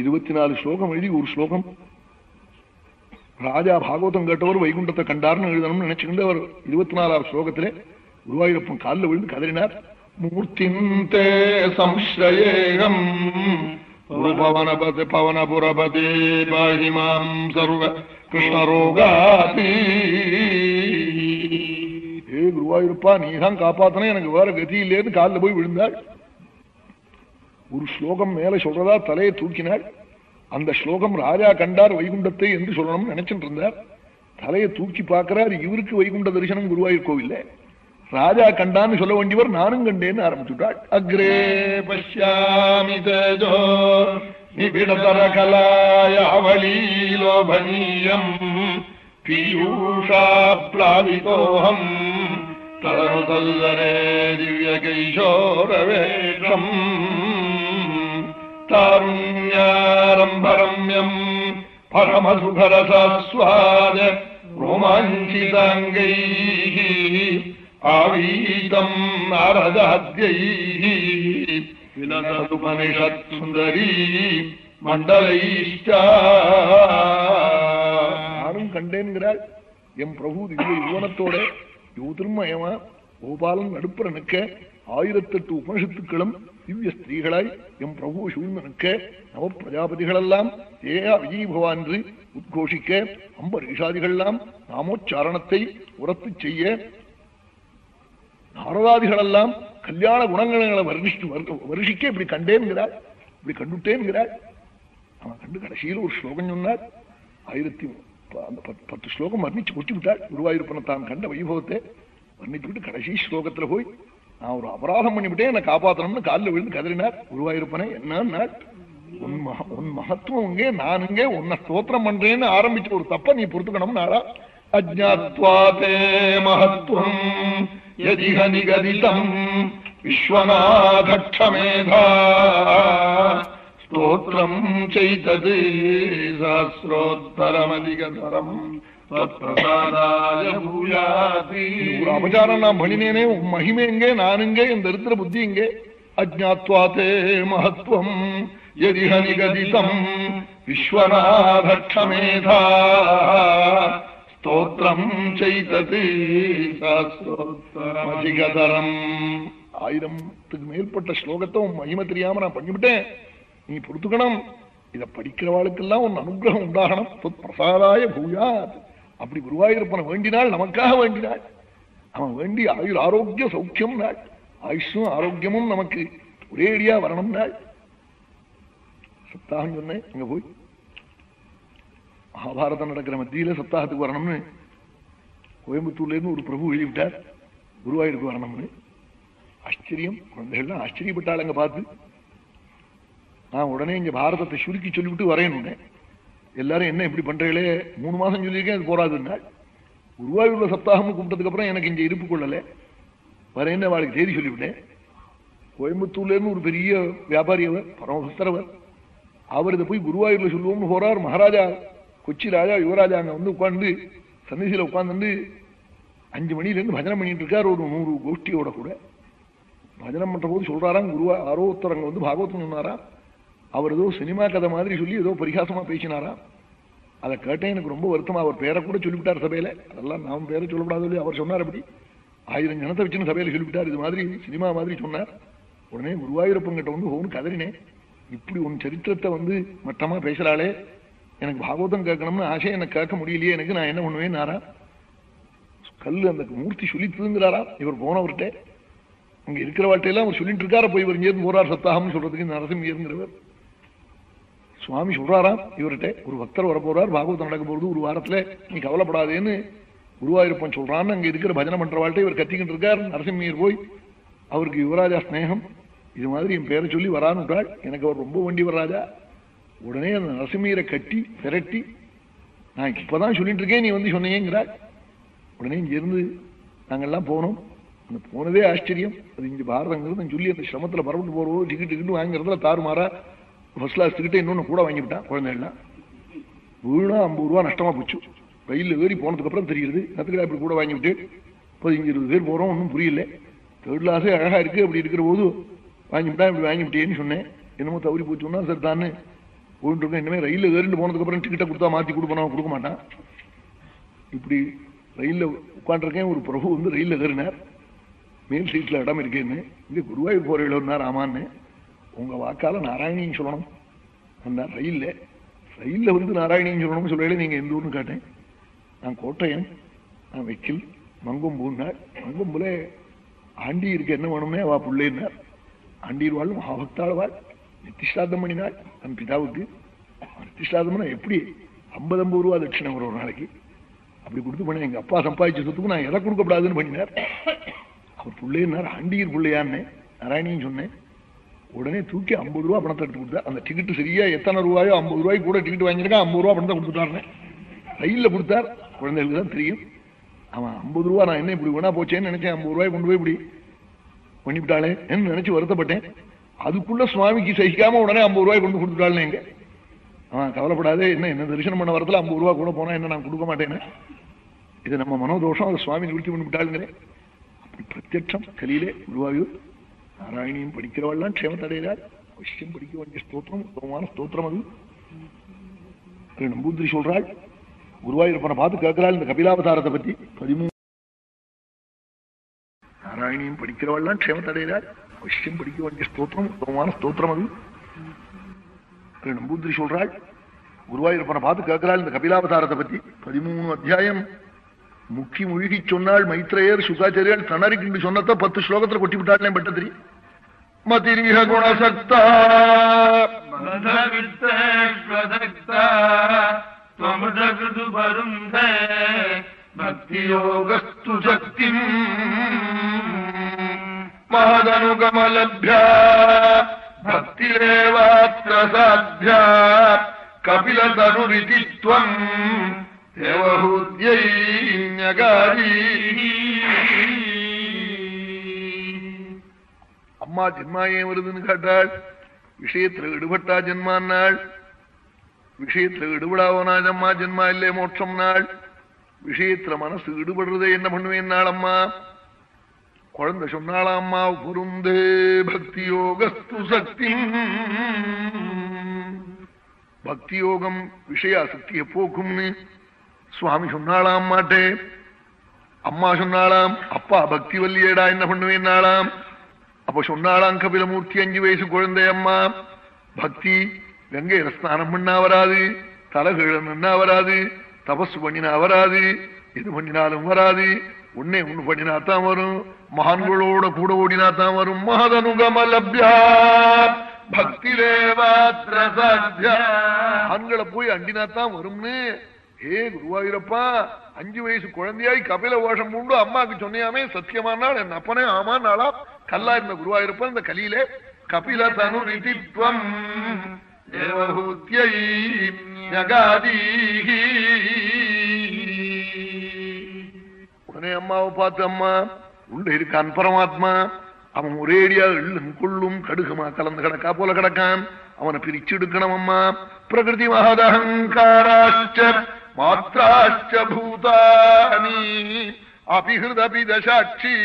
இருபத்தி நாலு ஸ்லோகம் எழுதி ஒரு ஸ்லோகம் ராஜா பாகவதம் கேட்டவர் வைகுண்டத்தை கண்டார்னு எழுதணும்னு நினைச்சுக்கிட்டு அவர் இருபத்தி நாலாவது ஸ்லோகத்திலே குருவாயூரப்பன் காலில் விழுந்து கதறினார். மூர்த்திந்தே சம்ஸ்ரயேகம் பவனபதி பவனபுரபதி பாஹிமாம் சர்வ கிருஷ்ணரோகாதி. ஏ குருவாயூரப்பா நீதான் காப்பாத்தன எனக்கு வேற கதி இல்லேன்னு காலில் போய் விழுந்தாள் ஒரு ஸ்லோகம் மேல சொல்றதா தலையை தூக்கினாள் அந்த ஸ்லோகம் ராஜா கண்டார் வைகுண்டத்தை என்று சொல்லணும்னு நினைச்சிட்டு இருந்தார் தலையை தூக்கி பார்க்கிறார் இவருக்கு வைகுண்ட தரிசனம் குருவாயூர் கோவில்ல. ராஜா கண்டான்னு சொல்ல வேண்டியவர் நானும் கண்டேன்னு ஆரம்பிச்சுட்டாள். அக்ரே பஷ்யாமி தேஜோ நிபிடதர கலாயாவலீலோபனீயம் பீயூஷா பிளாவிதோஹம் தரனு தல்லரே திவ்ய கைஷோரவேஷம் தாருண்யாரம்பரம்யம் பரமசுகரசாஸ்வாத ரோமாஞ்சிதாங்கை ஆவீதம் நாரதாத்யைः விலசதுபனிஷத் சுந்தரி மண்டலைஷ்டா நானும் கண்டேன்கிறாள் எம் பிரபு திவ்ய யுவனத்தோட யோதிர்மயமா கோபாலன் நடுப்புற நிற்க ஆயிரத்தெட்டு உபனிஷத்துக்களும் திவ்ய ஸ்திரீகளாய் எம் பிரபு சூழ்ந்து நவ பிரஜாபதிகளெல்லாம் ஏயா விஜய் பவான்று உத்கோஷிக்க அம்பரீஷாதிகளெல்லாம் நாமோச்சாரணத்தை உரத்து செய்ய நாரதாதிகளெல்லாம் கல்யாண குணங்களை வருஷிக்கு வருஷிக்க இப்படி கண்டேன்கிறாள். இப்படி கண்டுட்டேன்கிறாள். அவன் கண்டு கடைசியில் ஒரு ஸ்லோகம் சொன்னார். ஆயிரத்தி அந்த பத்து- ஸ்லோகம் வர்ணிச்சு கொட்டி விட்டாள் குருவாயூரப்பனை தான் கண்ட வைபவத்தை வர்ணித்து விட்டு கடைசி ஸ்லோகத்துல போய் நான் ஒரு அபராதம் பண்ணிவிட்டேன் என்னை காப்பாத்தணும்னு காலில் விழுந்து கதறினார். குருவாயிருப்பனே என்னன்னா உன் மக உன் மகத்துவம் இங்கே நான் இங்கே உன்னை ஸ்தோத்திரம் பண்றேன்னு ஆரம்பிச்ச ஒரு தப்ப நீ பொறுத்துக்கணும்னு ஆறா அஜ்ஞாத்வாதே மகத்துவம் யதிக நிகதிதம் விஸ்வநாதமேதா ஸ்தோத்திரம் செய்தது சாஸ்திரோத்தரமதிகதரம் ஒரு அபச்சாரம் நான் பண்ணினேனே மகிமை எங்கே நானுங்கே என் தரித்திர புத்தி இங்கே அஜாத்வாத்தே மகத்துவம் எதிக நிகதிதம் விஸ்வநாதமேதா ஸ்தோத்திரம் செய்தது அதிகதரம் ஆயிரத்துக்கு மேற்பட்ட ஸ்லோகத்தை உன் மகிமை தெரியாம நான் பண்ணிவிட்டேன். நீ பொறுத்துக்கணும். இதை படிக்கிறவாளுக்கெல்லாம் உன் அனுகிரகம் உண்டாகணும். பிரசாதாய பூயாத். அப்படி குருவாயூரப்பனை வேண்டினால் நமக்காக வேண்டினாள். அவன் வேண்டி ஆயுள் ஆரோக்கிய சௌக்கியம் நாள். ஆயுஷும் ஆரோக்கியமும் நமக்கு ஒரேடியா வரணும் நாள். சப்தாகம் சொன்னேன் அங்க போய். மகாபாரதம் நடக்கிற மத்தியில சப்தாகத்துக்கு வரணும்னு கோயம்புத்தூர்ல இருந்து ஒரு பிரபு எழுதிவிட்டார் குருவாயூருக்கு வரணும்னு. ஆச்சரியம் குழந்தைகள்லாம் ஆச்சரியப்பட்டாள் அங்க பார்த்து. நான் உடனே இங்க பாரதத்தை சுருக்கி சொல்லிவிட்டு வரேன்னு எல்லாரும் என்ன இப்படி பண்றீங்களே? மூணு மாசம் சொல்லியிருக்கேன் அது போராதுன்னா குருவாயூர்ல சப்தாகம்னு கூப்பிட்டதுக்கு அப்புறம் எனக்கு இங்க இருப்பு கொள்ளல. வரேன்னு அவளுக்கு செய்தி சொல்லிவிட்டேன். கோயம்புத்தூர்ல இருந்து ஒரு பெரிய வியாபாரி அவர் பரமபக்தரவர் அவர். இதை போய் குருவாயூர்ல சொல்லுவோம்னு போறார். மகாராஜா கொச்சி ராஜா யுவராஜா அங்க வந்து உட்காந்து சந்திசில உட்காந்து அஞ்சு மணிலேருந்து பஜனை பண்ணிட்டு இருக்கார். ஒரு நூறு கோஷ்டியோட கூட. பஜனை பண்ற போது சொல்றாராம் குருவா ஆரோத்தரங்க வந்து பாகவதம் சொன்னாராம். அவர் ஏதோ சினிமா கதை மாதிரி சொல்லி ஏதோ பரிகாசமா பேசினாரா? அதை கேட்டேன் எனக்கு ரொம்ப வருத்தமா. அவர் பேரை கூட சொல்லிவிட்டார் சபையில. அதெல்லாம் நாம் பேரை சொல்லப்படாத சொல்லி அவர் சொன்னார் அப்படி. ஆயிரம் ஜனத்தை வச்சுன்னு சபையில சொல்லிவிட்டார். இது மாதிரி சினிமா மாதிரி சொன்னார். உடனே குருவாயூரப்பங்கிட்ட வந்து ஓன்னு கதறினேன். இப்படி உன் சரித்திரத்தை வந்து மட்டமா பேசுறாளே. எனக்கு பாகவதம் கேட்கணும்னு ஆசை எனக்கு கேட்க முடியலையே. எனக்கு நான் என்ன பண்ணுவேன் நாரா? கல் அந்த மூர்த்தி சொல்லித்துங்கிறாரா இவர் போனவர்கிட்ட. அங்க இருக்கிறவாட்டையெல்லாம் அவர் சொல்லிட்டு இருக்காரு? போய் இவர் இங்கேருந்து போறார் சத்தாகம்னு சொல்றதுக்கு நரசிம்மங்கிறவர் சுவாமி சொல்றாராம் இவர்கிட்ட ஒரு பக்தர் வர போறார் பாகவதம் நடக்க போறது ஒரு வாரத்துல நீ கவலைப்படாதேன்னு குருவாயிருப்பன் சொல்றான்னு அங்க இருக்கிற பஜனை பண்றவாழ்கிட்ட இவர் கத்திக்கிட்டு இருக்கார். நரசிம்மர் போய் அவருக்கு யுவராஜா ஸ்நேகம் இது மாதிரி என் பேரை சொல்லி வரான்னுட்டாள் எனக்கு அவர் ரொம்ப வண்டி வர்றாஜா உடனே அந்த நரசிம்மீரை கட்டி திரட்டி நான் இப்பதான் சொல்லிட்டு இருக்கேன் நீ வந்து சொன்னீங்கிறாள் உடனே இங்கிருந்து நாங்கெல்லாம் போனோம். அந்த போனதே ஆச்சரியம். அது இங்கே பாரதங்கிறது சொல்லி அந்த சிரமத்தில் பரவிட்டு போறோம் டிக்கெட் டிக்கெட்டு வாங்குறதுல தாறுமாறா ஃபர்ஸ்ட் கிளாஸ் டிக்கெட்டை இன்னொன்று கூட வாங்கிவிட்டான் குழந்தைகள்லாம் வீணா ஐம்பது ரூபா நஷ்டமாக போச்சு. ரயிலில் ஏறி போனதுக்கப்புறம் தெரியுது இப்படி கூட வாங்கிவிட்டு பதினஞ்சு இருபது பேர் போகிறோம் ஒன்றும் புரியல. தேர்ட் கிளாஸே அழகாக இருக்குது அப்படி இருக்கிற போது வாங்கிவிட்டா இப்படி வாங்கிவிட்டேன்னு சொன்னேன். என்னமோ தவறி போச்சுன்னா சார் தானே போயிட்டு இருக்கேன். இனிமேல் ரயிலில் ஏறிட்டு போனதுக்கப்புறம் டிக்கெட்டை கொடுத்தா மாற்றி கொடுப்போம் கொடுக்க மாட்டான். இப்படி ரயிலில் உட்காந்துருக்கேன் ஒரு பிரபு வந்து ரயிலில் ஏறினார். மேல் சீட்டில் இடம் இருக்கேன்னு. இங்கே குருவாயூர் போற இடம் ஆமான்னு உங்க வாக்கால நாராயணின்னு சொல்லணும். அந்த ரயில்ல ரயில்ல வந்து நாராயணின்னு சொல்லணும்னு சொல்லல நீங்க எந்த ஊர்னு கேட்டேன். நான் கோட்டையன் நான் வெக்கில் மங்கொம்பூன்னார் மங்கொம்புல ஆண்டி இருக்க என்ன வேணும்னே அவ பிள்ளைன்னார். ஆண்டீர்வாள் மகாபக்தாழ்வாள் நித்திஷ்டாதம் பண்ணினாள் நம் பிதாவுக்கு. நித்திஷ்டாதம்னா எப்படி ஐம்பது ஐம்பது ரூபா தட்சிணம் வரும் ஒரு நாளைக்கு. அப்படி கொடுத்து பண்ண எங்க அப்பா சம்பாதிச்ச சொத்துக்கு நான் எதை கொடுக்கப்படாதுன்னு பண்ணினார். அவர் பிள்ளைன்னார் ஆண்டியர் பிள்ளையான்னு நாராயணின்னு சொன்னேன். உடனே தூக்கி ஐம்பது ரூபா பணத்தை எடுத்து கொடுத்தா அந்த டிக்கெட்டு சரியா எத்தனை ரூபாயோ ஐம்பது ரூபாய்க்கு கூட டிக்கெட் வாங்கியிருக்கா ஐம்பது ரூபா பணத்தை கொடுத்துட்டாருன்னு. ரயிலில் கொடுத்தார். குழந்தைகளுக்கு தான் தெரியும். அவன் ஐம்பது ரூபா நான் என்ன இப்படி வேணா போச்சேன்னு நினைச்சேன். ஐம்பது ரூபாய் கொண்டு போய் இப்படி பண்ணிவிட்டாளே என்ன நினைச்சு வருத்தப்பட்டேன். அதுக்குள்ள சுவாமிக்கு சகிக்காம உடனே ஐம்பது ரூபாய் கொண்டு கொடுத்துட்டாள் எங்க அவன் கவலைப்படாதே என்ன என்ன தரிசனம் பண்ண வரத்துல ஐம்பது ரூபா கூட போனா என்ன நான் கொடுக்க மாட்டேன்னு. இது நம்ம மனோதோஷம் அதை சுவாமி நிவர்த்தி பண்ணிவிட்டாளுங்கிறேன் அப்படி பிரத்யட்சம் கலியிலே குருவாயூர் நாராயணியும் படிக்கிறவள்லாம் க்ஷேமத்தடைகிறாள் அவசியம் படிக்க வேண்டிய ஸ்தோத்திரம் உத்தமமான ஸ்தோத்திரம் அது. நம்பூதிரி சொல்றாள். குருவாயூரப்பனை பார்த்து கேட்கிறாள் இந்த கபிலாவதாரத்தை பத்தி. பதிமூணு நாராயணியும் படிக்கிறவள்லாம் க்ஷேமத்தடைகிறாள் அவசியம் படிக்க வேண்டிய ஸ்தோத்திரம் உத்தமமான ஸ்தோத்திரம் அது. நம்பூதிரி சொல்றாள். குருவாயூரப்பனை பார்த்து கேட்கிறாள் இந்த கபிலாவதாரத்தை பத்தி. பதிமூணு அத்தியாயம். முக்கி முழுகி சொன்னாள் மைத்ரேயர் சுகாச்சாரியால் தணறிக்கு சொன்னத பத்து ஸ்லோகத்துல கொட்டி விட்டாள் பட்டத்திரி. متری ہے گڑ سکتا سکتا تم دے بھکتی یوگستو भक्तिरेवात्र साध्या त्वम् அம்மா ஜென்மா ஏன் வருதுன்னு காட்டாள். விஷயத்துல ஈடுபட்டா ஜென்மான்னாள். விஷயத்துல ஈடுபடாவனாஜம்மா ஜென்மா இல்லையே மோட்சம் நாள் விஷயத்துல மனசு ஈடுபடுறதே என்ன பண்ணுவேன் நாள் அம்மா? குழந்தை சொன்னாளா அம்மா பொருந்தே பக்தி யோகஸ்து சக்தி பக்தி யோகம் விஷய சக்தியை போக்கும்னு சுவாமி சொன்னாளாம் மாட்டே. அம்மா சொன்னாளாம் அப்பா பக்தி வல்லியேடா என்ன பண்ணுவேன் நாளாம் அப்ப சொன்னாளாம் கபிலமூர்த்தி அஞ்சு வயசு குழந்தை அம்மா பக்தி கங்கையில ஸ்நானம் பண்ணா வராது தலைகீழ நின்னா வராது தபஸ் பண்ணினா வராது எது பண்ணினாலும் வராது உன்னே ஒண்ணு பண்ணினா தான் வரும் மகான்களோட கூட ஓடினா தான் வரும் மகதனுகமலபியா லப்யா பக்தி ஆண்களை போய் அண்டினா தான் வரும்னு ஏ குருவாயூரப்பா அஞ்சு வயசு குழந்தையாய் கபில ஓஷம் உண்டு அம்மாக்கு சொன்னியாமே சத்தியமானால் என் அப்பனே ஆமா நாளா. கல்லா இருந்த குருவாயூரப்பன் இந்த கலியிலே கபில தனு நிதித்வம் தேவஹூத்யை யகாதீஹி. உடனே அம்மாவை பார்த்து அம்மா உள்ள இருக்கான் பரமாத்மா. அவன் ஒரேடியா எள்ளும் கொள்ளும் கடுகுமா கலந்து கிடக்கா போல கிடக்கான். அவனை பிரிச்சு எடுக்கணும் அம்மா. பிரகிருதி மகதகங்காராச்ச மாத்திராச்ச பூதானி அபிஹிருதபி தசாட்சி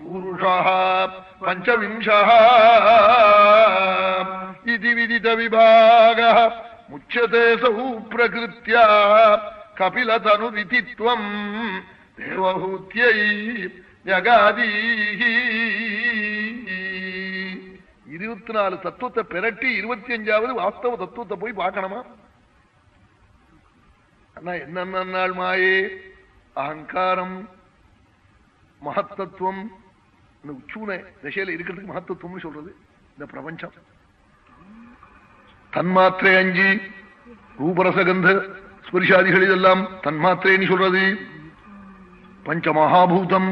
புருஷா பஞ்சவிம்சா இது விதித விபாக முச்சதே சௌ பிரகிருத்தியா கபிலதனுரிதித்வம் தேவஹூத்யை ஜகாதீ இருபத்தி நாலு தத்துவத்தை பெரட்டி இருபத்தி அஞ்சாவது வாஸ்தவ தத்துவத்தை போய் பார்க்கணுமா ஆனா என்னென்ன நாள் மாயே? அகங்காரம் மகத்தத்துவம் இந்த உச்சூன திசையில இருக்கிறதுக்கு மகத்தத்துவம்னு சொல்றது இந்த பிரபஞ்சம். தன்மாத்திரை அஞ்சு ரூபரசகந்த ஸ்பரிசாதிகள் இதெல்லாம் தன்மாத்திரைன்னு சொல்றது. பஞ்ச மகாபூதம்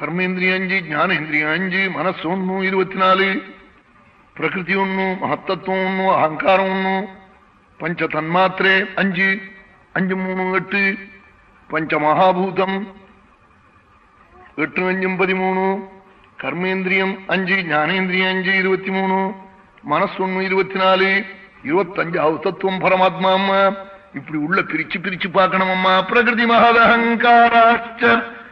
கர்மேந்திரிய அஞ்சு ஞானேந்திரியம் அஞ்சு மனசு ஒண்ணு இருபத்தி நாலு பிரகிருதி ஒண்ணு மகத்தத்துவம் ஒண்ணு அகங்காரம் ஒண்ணு பஞ்ச தன்மாத்திரே அஞ்சு அஞ்சு மூணு எட்டு பஞ்ச மகாபூதம் எட்டு அஞ்சும் பதிமூணு கர்மேந்திரியம் அஞ்சு ஞானேந்திரியம் அஞ்சு இருபத்தி மூணு மனசு ஒண்ணு இருபத்தி நாலு இருபத்தஞ்சு அவசத்துவம் பரமாத்மா அம்மா. இப்படி உள்ள பிரிச்சு பிரிச்சு பார்க்கணும் அம்மா. பிரகிருதி மகதஹங்காராச்ச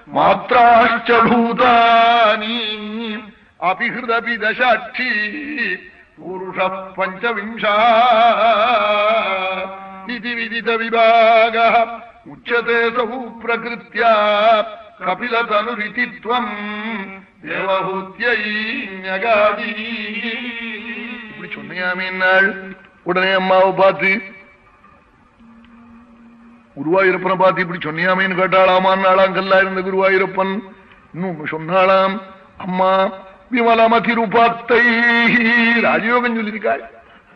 மாத்திராச்ச பூதானி அபிஹிருதபி தசாட்சி புருஷ பஞ்சவிம்சா இது விதித விபாக உச்சதே சவு பிரகிருத்தியா கபிலதனுரிதித்வம் தேவஹூத்தியை ஞகாதி இப்படி சொன்னியாமே உடனே அம்மாவை பார்த்து குருவாயூரப்பனை பார்த்து இப்படி சொன்னியாமேன்னு கேட்டாளாமான் நாளாம் கல்லா இருந்த குருவாயூரப்பன். இன்னும் சொன்னாளாம். அம்மா விமலமதிருபாத்தை ராஜயோகம் சொல்லியிருக்காள்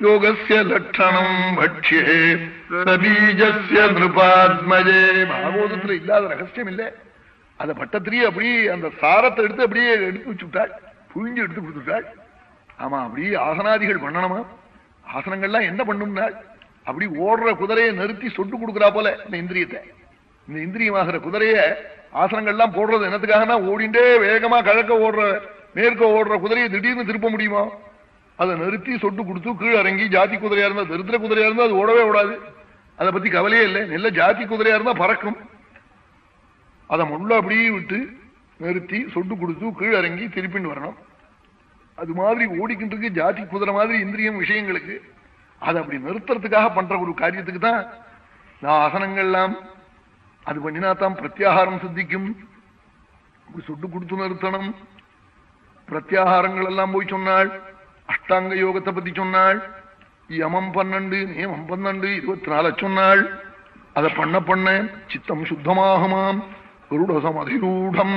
யோகசிய லட்சணம் பட்சியே சபீஜஸ்ய நிருபாத்மஜே பாகவதத்துல இல்லாத ரகசியம் இல்லை அந்த பட்டத்திலேயே அப்படியே அந்த சாரத்தை எடுத்து அப்படியே எடுத்து வச்சுட்டாள். புழிஞ்சு எடுத்து கொடுத்துட்டாள். ஆமா அப்படியே ஆசனாதிகள் பண்ணணுமா? ஆசனங்கள்லாம் என்ன பண்ணும்னாள்? அப்படி ஓடுற குதிரையை நிறுத்தி சொட்டு கொடுக்குறா போல இந்த இந்திரியத்தை. இந்த இந்திரியமாகிற குதிரைய ஆசனங்கள்லாம் போடுறது என்னத்துக்காகனா ஓடிண்டே வேகமா கழக்க ஓடுற மேற்க ஓடுற குதிரையை திடீர்னு திருப்ப முடியுமா? அதை நிறுத்தி சொட்டு கொடுத்து கீழே இறங்கி ஜாதி குதிரையா இருந்தா திருத்திர குதிரையா இருந்தா அது ஓடவே ஓடாது. அதை பத்தி கவலையே இல்லை. நல்ல ஜாதி குதிரையா இருந்தா பறக்கும். அதை முள்ள அப்படியே விட்டு நிறுத்தி சொட்டு கொடுத்து கீழே இறங்கி திருப்பின்னு வரணும். அது மாதிரி ஓடிக்கிட்டு இருக்கு ஜாதி குதிரை மாதிரி இந்திரியம் விஷயங்களுக்கு. அதை அப்படி நிறுத்துறதுக்காக பண்ற ஒரு காரியத்துக்கு தான் நான் ஆசனங்கள்லாம் அது பண்ணினாத்தான் பிரத்யாகாரம் சித்திக்கும். சொட்டு கொடுத்து நிறுத்தணும். பிரத்யாகாரங்கள் எல்லாம் போய் சொன்னாள் அஷ்டாங்க யோகத்தை பத்தி சொன்னாள் யமம் பன்னெண்டு நியமம் பன்னெண்டு இருபத்தி நாலு சொன்னாள் அதை பண்ண பண்ண சித்தம் சுத்தமாகுமாம் கருடசமதிரூடம்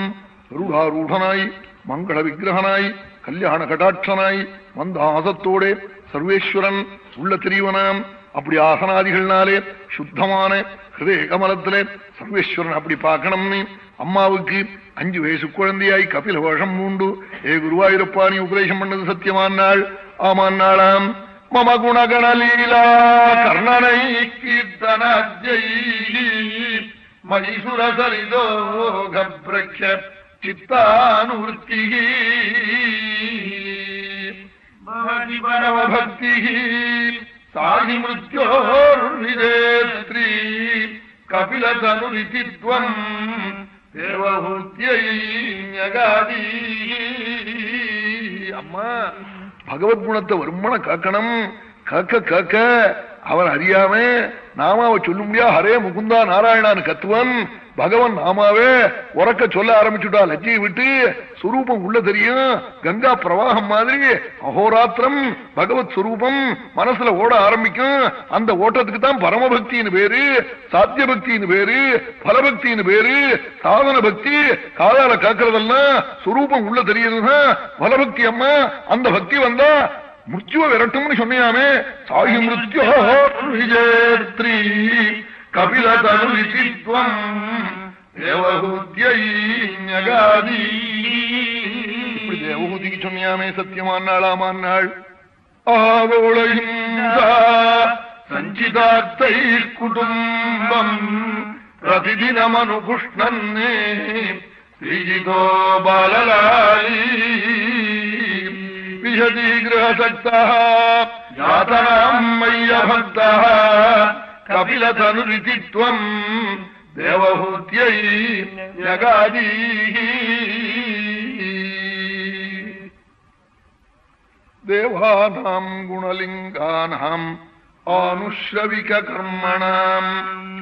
கருடாரூடனாய் மங்கள விக்கிரகனாய் கல்யாண கடாட்சனாய் மந்த ஆசத்தோட சர்வேஸ்வரன் உள்ள தெரியவனாம் அப்படி ஆசனாதிகள்னாலே சுத்தமான ஹிருதய கமலத்துல சர்வேஸ்வரன் அப்படி பார்க்கணும் அம்மாவுக்கு அஞ்சு வயசு குழந்தையாய் கபில வருஷம் மூண்டு ஏ குருவாயூரப்பா நீ உபதேசம் பண்ணது சத்தியமான நாள் ஆமான் நாளாம் மம குணகணலீலா கர்ணனை கீர்த்தனாஜை மகிசுர சரிதோக பிரக்ஷ சித்தானுவத்தி பவதி பரவ பக்தி மிருத்யோர்விதேத்ரி கபிலதனுரிதித்வம் தேவஹூத்தியை ஞகாதி. அம்மா பகவத் குணத்தை வருமான காக்கணும். காக்க காக்க அவன் அறியாம நாம அவ சொல்லும்படியா ஹரே முகுந்தா நாராயணான்னு கத்துவன். பகவன் நாமாவே உறக்க சொல்ல ஆரம்பிச்சுட்டா லஜ்ஜியை விட்டு சுரூபம் உள்ள தெரியும். கங்கா பிரவாகம் மாதிரி அகோராத்திரம் பகவத் சுரூபம் மனசுல ஓட ஆரம்பிக்கும். அந்த ஓட்டத்துக்கு தான் பரமபக்தின்னு பேரு சாத்திய பக்தின்னு பேரு பலபக்தின்னு பேரு சாதன பக்தி காதால காக்கிறதெல்லாம் சுரூபம் உள்ள தெரியுதுன்னா பலபக்தி அம்மா அந்த பக்தி வந்தா மிருத்யுவ விரட்டும்னு சொன்னியாமே. சாகி மிருத்யோ விஜேத்ரி കപിലതനുവിശിത്വം ദേവഹൂതിക്ക് ചൊന്നിയാമേ സത്യമാനാളാമാനാൾ ആവോളഹിംസ സഞ്ചിതാർത്ഥൈ കുടുംബം പ്രതിദിനമനുപുഷ്ണന്നേ ശ്രീജിതോ ബാലലായി വിശതി ഗൃഹസക്ത യാതനാം മയ്യഭക്ത विशति गृहसक्तः यातनाम् मय्यभक्तः कपिलतनुरिति त्वम् देवहूत्यै जगादीः देवानाम् गुणलिङ्गानाम् आनुश्रविककर्मणाम्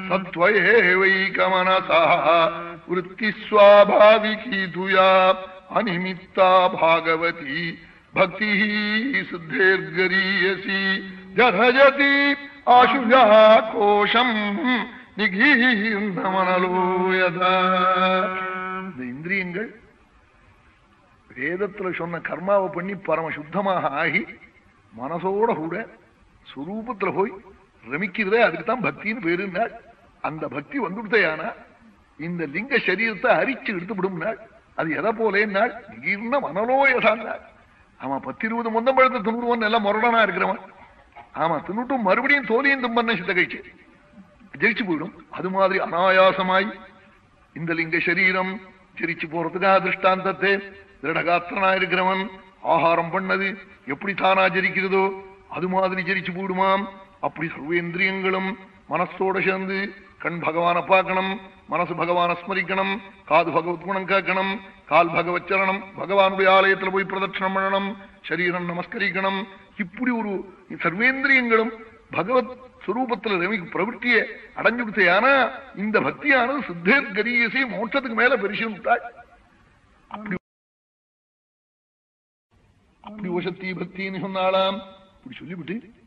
सत्त्वयेवैकमनसः वृत्तिस्वाभाविकी तुया अनिमित्ता भागवती பக்தி சித்தேர்கரீயசி ஜரஜதி ஆசுஜா கோஷம் நிகீர்ணமனலோயதா இந்த இந்திரியங்கள் வேதத்துல சொன்ன கர்மாவை பண்ணி பரம சுத்தமாக ஆகி மனசோட கூட சுரூபத்துல போய் ரமிக்கிறதே அதுக்கு தான் பக்தின்னு பேருன்னாள் அந்த பக்தி வந்துடுத்தையானா இந்த லிங்க சரீரத்தை அரிச்சு எடுத்து விடும்னாள் அது எதை போலேன்னாள் நீர்ன மனலோ மனலோயதான்னாள் ஆமா பத்து இருபது முந்தம் பழத்தை தின்னுடுவோம் எல்லாம் முரடனா இருக்கிறவன். ஆமா தின்னுட்டும் மறுபடியும் தோலியும் தும்பன்ன சித்த கழிச்சு ஜெயிச்சு போயிடும். அது மாதிரி அனாயாசமாய் இந்த லிங்க சரீரம் சிரிச்சு போறதுக்காக திருஷ்டாந்தத்தை திருடகாத்திரனா இருக்கிறவன் ஆகாரம் பண்ணது எப்படி தானா ஜெரிக்கிறதோ அது மாதிரி ஜெரிச்சு போயிடுமாம். அப்படி சர்வேந்திரியங்களும் மனசோட சேர்ந்து கண் பகவானை பார்க்கணும் மனசு பகவான ஸ்மரிக்கணும் காது பகவத் குணம் கேட்கணும் கால் பகவச்சரணம் பகவானுடைய ஆலயத்துல போய் பிரதட்சணம் பண்ணணும் சரீரம் நமஸ்கரிக்கணும் இப்படி ஒரு சர்வேந்திரியங்களும் பகவத் சுரூபத்துல ரவி பிரவൃத்திய அடைஞ்சுடுத்தையானா இந்த பக்தியானது சித்தேர் கரியசை மோட்சத்துக்கு மேல பெருசு விட்டாள் அப்படி அப்படி ஓசத்தி பக்தின்னு சொன்னாலாம் இப்படி சொல்லிவிட்டு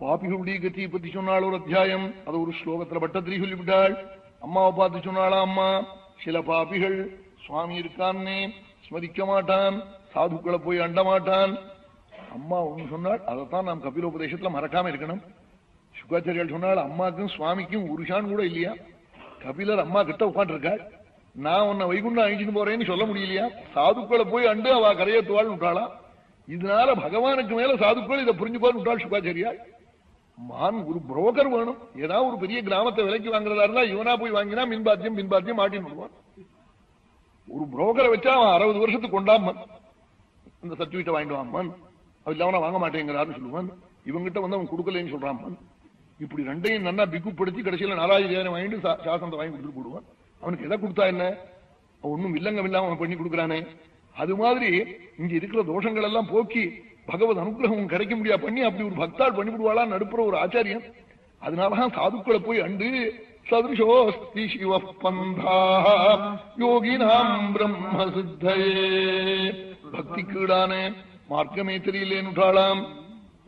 பாபிகளுடைய கத்தியை பத்தி சொன்னாள் ஒரு அத்தியாயம். அது ஒரு ஸ்லோகத்துல பட்டத்திரி சொல்லிவிட்டாள். அம்மாவை பார்த்து சொன்னாளா அம்மா சில பாபிகள் சுவாமி இருக்கான்னே ஸ்மரிக்க மாட்டான். சாதுக்களை போய் அண்டமாட்டான் அம்மா ஒண்ணு சொன்னால் அதைத்தான் நாம் கபிலோபதேசத்துல மறக்காம இருக்கணும். சுக்காச்சாரியால் சொன்னால் அம்மாக்கும் சுவாமிக்கும் உருஷான் கூட இல்லையா? கபிலர் அம்மா கிட்ட உட்காந்துருக்காள் நான் உன்னை வைகுண்டம் அழிச்சுட்டு போறேன்னு சொல்ல முடியலையா? சாதுக்களை போய் அண்டு அவ கரையத்துவாள் விட்டாளா? இதனால பகவானுக்கு மேல சாதுக்கள் இதை புரிஞ்சுப்பான்னு விட்டாள் சுகாச்சாரியாள். மான் ஒரு புரோக்கர் வேணும். ஏதாவது ஒரு பெரிய கிராமத்தை விலைக்கு வாங்குறதா இருந்தா இவனா போய் வாங்கினா மின்பாத்தியம் மின்பாத்தியம் மாட்டின்னு ஒரு புரோக்கரை வச்சா அவன் அறுபது வருஷத்துக்கு கொண்டாமன் அந்த சர்டிபிகேட்டை வாங்கிட்டு வாங்கம்மான் அது இல்லாம வாங்க மாட்டேங்கிறாருன்னு சொல்லுவான். இவங்கிட்ட வந்து அவன் கொடுக்கலன்னு சொல்றான் இப்படி ரெண்டையும் நல்லா பிக்குப்படுத்தி கடைசியில நாலாயிரம் வாங்கிட்டு சாசனத்தை வாங்கி கொடுத்துட்டு போடுவான். அவனுக்கு எதை கொடுத்தா என்ன? ஒன்னும் ஒண்ணும் வில்லங்கம் இல்லாம அவன் பண்ணி கொடுக்குறானே. அது மாதிரி இங்க இருக்கிற தோஷங்கள் எல்லாம் போக்கி பகவத் அனுகிரகம் கிடைக்க முடியா பண்ணி அப்படி ஒரு பக்தால் பண்ணி விடுவாளா நடுப்புற ஒரு ஆச்சாரியன் அதனாலதான் சாதுக்களை போய் அண்டு சதுஷோஸ்தி சிவ பந்தா யோகினாம் பிரம்ம சித்தையே. பக்திக்கீடான மார்க்கமே தெரியலேன்னுட்டாளாம்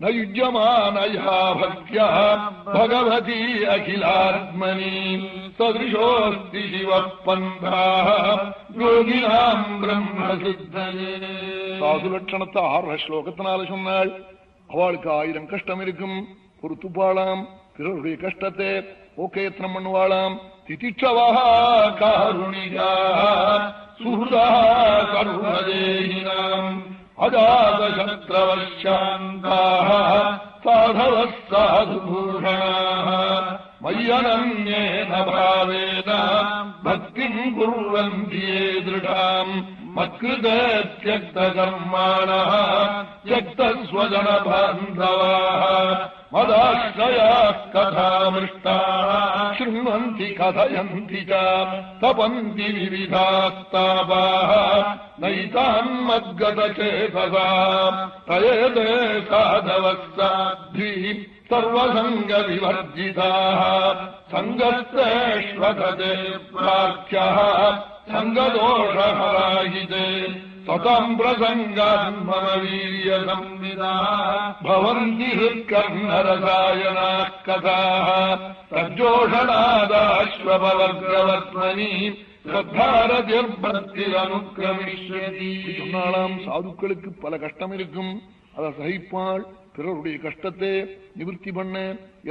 நயுஜமானயா பக்தியா பகவதி அகிலாத்மனி சதுஷோஸ்தி சிவ பந்தா யோகினாம் பிரம்ம சித்தயே சாது லட்சணத்தை ஆறு ஸ்லோகத்தினால சொன்னாள் அவளுக்கு ஆயிரம் கஷ்டம் இருக்கும் பொறுத்துப்பாளாம் பிறருடைய கஷ்டத்தை ஓகேத்தனம் பண்ணுவாளாம் तितिक्षवः क्षवः सुहृदः करुणदेहिनाम् अजादशक्लवश्याङ्काः साधवः साधुभूषणाः मय्यनन्येन भावेन भक्तिम् कुर्वन्ति ये दृढाम्। मत्कृते त्यक्तबर्माणः यद्दस्वजनबान्धवाः मदाश्रयाः कथामृष्टाः शृण्वन्ति कथयन्ति च तपन्ति विविधास्तापाः नैताम् मद्गत चेतसाम् प्रयेते साधवसाधी सर्वसङ्गभिवर्जिताः सङ्गत्व गते प्रार्थ्यः सङ्गदोषहराहिते सतम् प्रसङ्गान्मनवीर्यसंविदा भवन्ति हृत्कर्णरसायनाः कथाः तज्जोषणादाश्वपवर्गवर्त्मनि ஸ்ரத்தாரதிர்பக்திரனுக்கிரமிஷ்யதி சொன்னாலாம் சாதுக்களுக்கு பல கஷ்டம் இருக்கும் அதை சகிப்பாள் பிறருடைய கஷ்டத்தை நிவர்த்தி பண்ண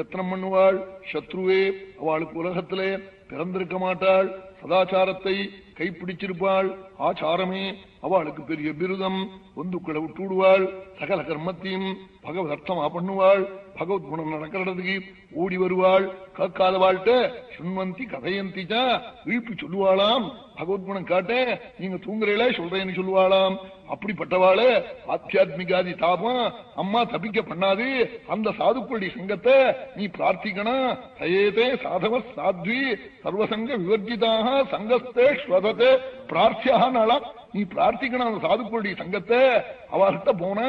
எத்தனம் பண்ணுவாள் சத்ருவே அவளுக்கு உலகத்திலே பிறந்திருக்க மாட்டாள் சதாச்சாரத்தை கைப்பிடிச்சிருப்பாள். ஆச்சாரமே அவளுக்கு பெரிய பிருதம். ஒந்துக்களை விட்டுடுவாள் சகல கர்மத்தையும் பகவத் அர்த்தமா பண்ணுவாள். பகவத் குணம் நடக்கிறதுக்கு ஓடி வருவாள் கேட்காத வாழ்ட்ட சுண்வந்தி கதையந்திச்சா வீழ்ப்பி சொல்லுவாளாம். பகவத் குணம் காட்ட நீங்க தூங்குறீங்களே சொல்றேன்னு சொல்லுவாளாம். அப்படிப்பட்டவாள ஆத்தியாத்மிகாதி தாபம் அம்மா தப்பிக்க பண்ணாது. அந்த சாதுக்களுடைய சங்கத்தை நீ பிரார்த்திக்கணும் சயேதே சாதவ சாத்வி சர்வசங்க விவர்ஜிதாக சங்கஸ்தே ஸ்வதத்தை பிரார்த்தியா நாளாம் நீ பிரார்த்திக்கணும் அந்த சாதுக்களுடைய சங்கத்தை. அவர்கிட்ட போன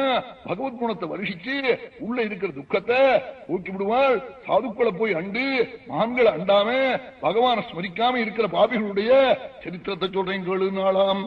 பகவத் குணத்தை வருஷிச்சு உள்ள இருக்கிற துக்கத்தை ஊக்கி விடுவாள். சாதுக்களை போய் அண்டு மகான்களை அண்டாம பகவான ஸ்மரிக்காம இருக்கிற பாபிகளுடைய சரித்திரத்தை சொல்றேன் கேளுனாலாம்